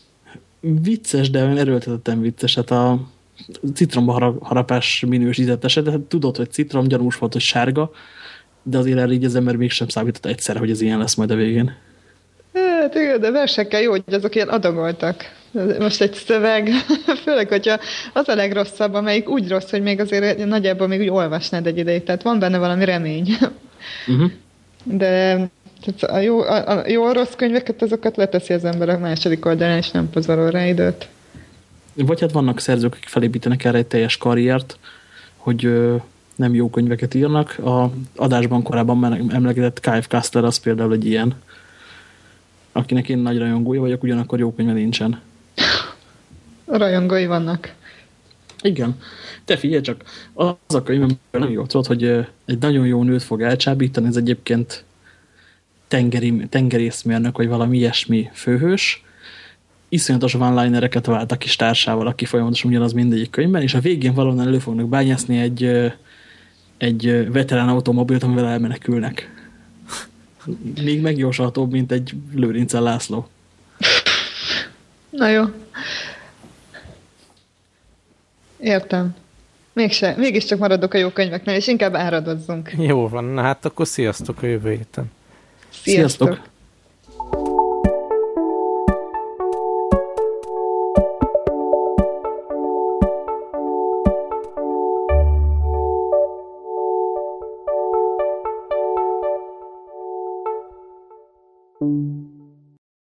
B: vicces, de olyan erőltetettem vicces. Hát a citromba harapás minős ízetese, de hát tudod, hogy citrom, gyanús volt, hogy sárga, de azért erre így az ember mégsem számított egyszer, hogy ez ilyen lesz majd a végén.
D: Hát igen, de versekkel jó, hogy azok ilyen adagoltak. Most egy szöveg, főleg, hogyha az a legrosszabb, amelyik úgy rossz, hogy még azért nagyjából még úgy olvasnád egy ideig, tehát van benne valami remény. Uh -huh. De tehát a jó, a, a jó rossz könyveket, azokat leteszi az ember a második oldalán, és nem pazarol rá időt.
B: Vagy hát vannak szerzők, akik felépítenek erre egy teljes karriert, hogy ö, nem jó könyveket írnak. A adásban korábban emlegetett Clive Cussler az például egy ilyen, akinek én nagy rajongója vagyok, ugyanakkor jó könyve nincsen.
D: Rajongói vannak.
B: Igen. Te figyelj csak, az a könyv, nem jó tudod, hogy egy nagyon jó nőt fog elcsábítani, ez egyébként tengeri, tengerészmérnök, vagy valami ilyesmi főhős, iszonyatos one-linereket vált a kis társával, aki folyamatosan ugyanaz mindegyik könyvben, és a végén valahonnan elő fognak bányászni egy, egy veterán automobilt, amivel elmenekülnek. Még megjósolhatóbb, mint egy Lőrincel László.
D: Na jó. Értem. Mégse, mégiscsak maradok a jó könyveknél, és inkább áradozzunk.
C: Jó van, na hát akkor sziasztok a jövő héten.
B: Sziasztok! Sziasztok.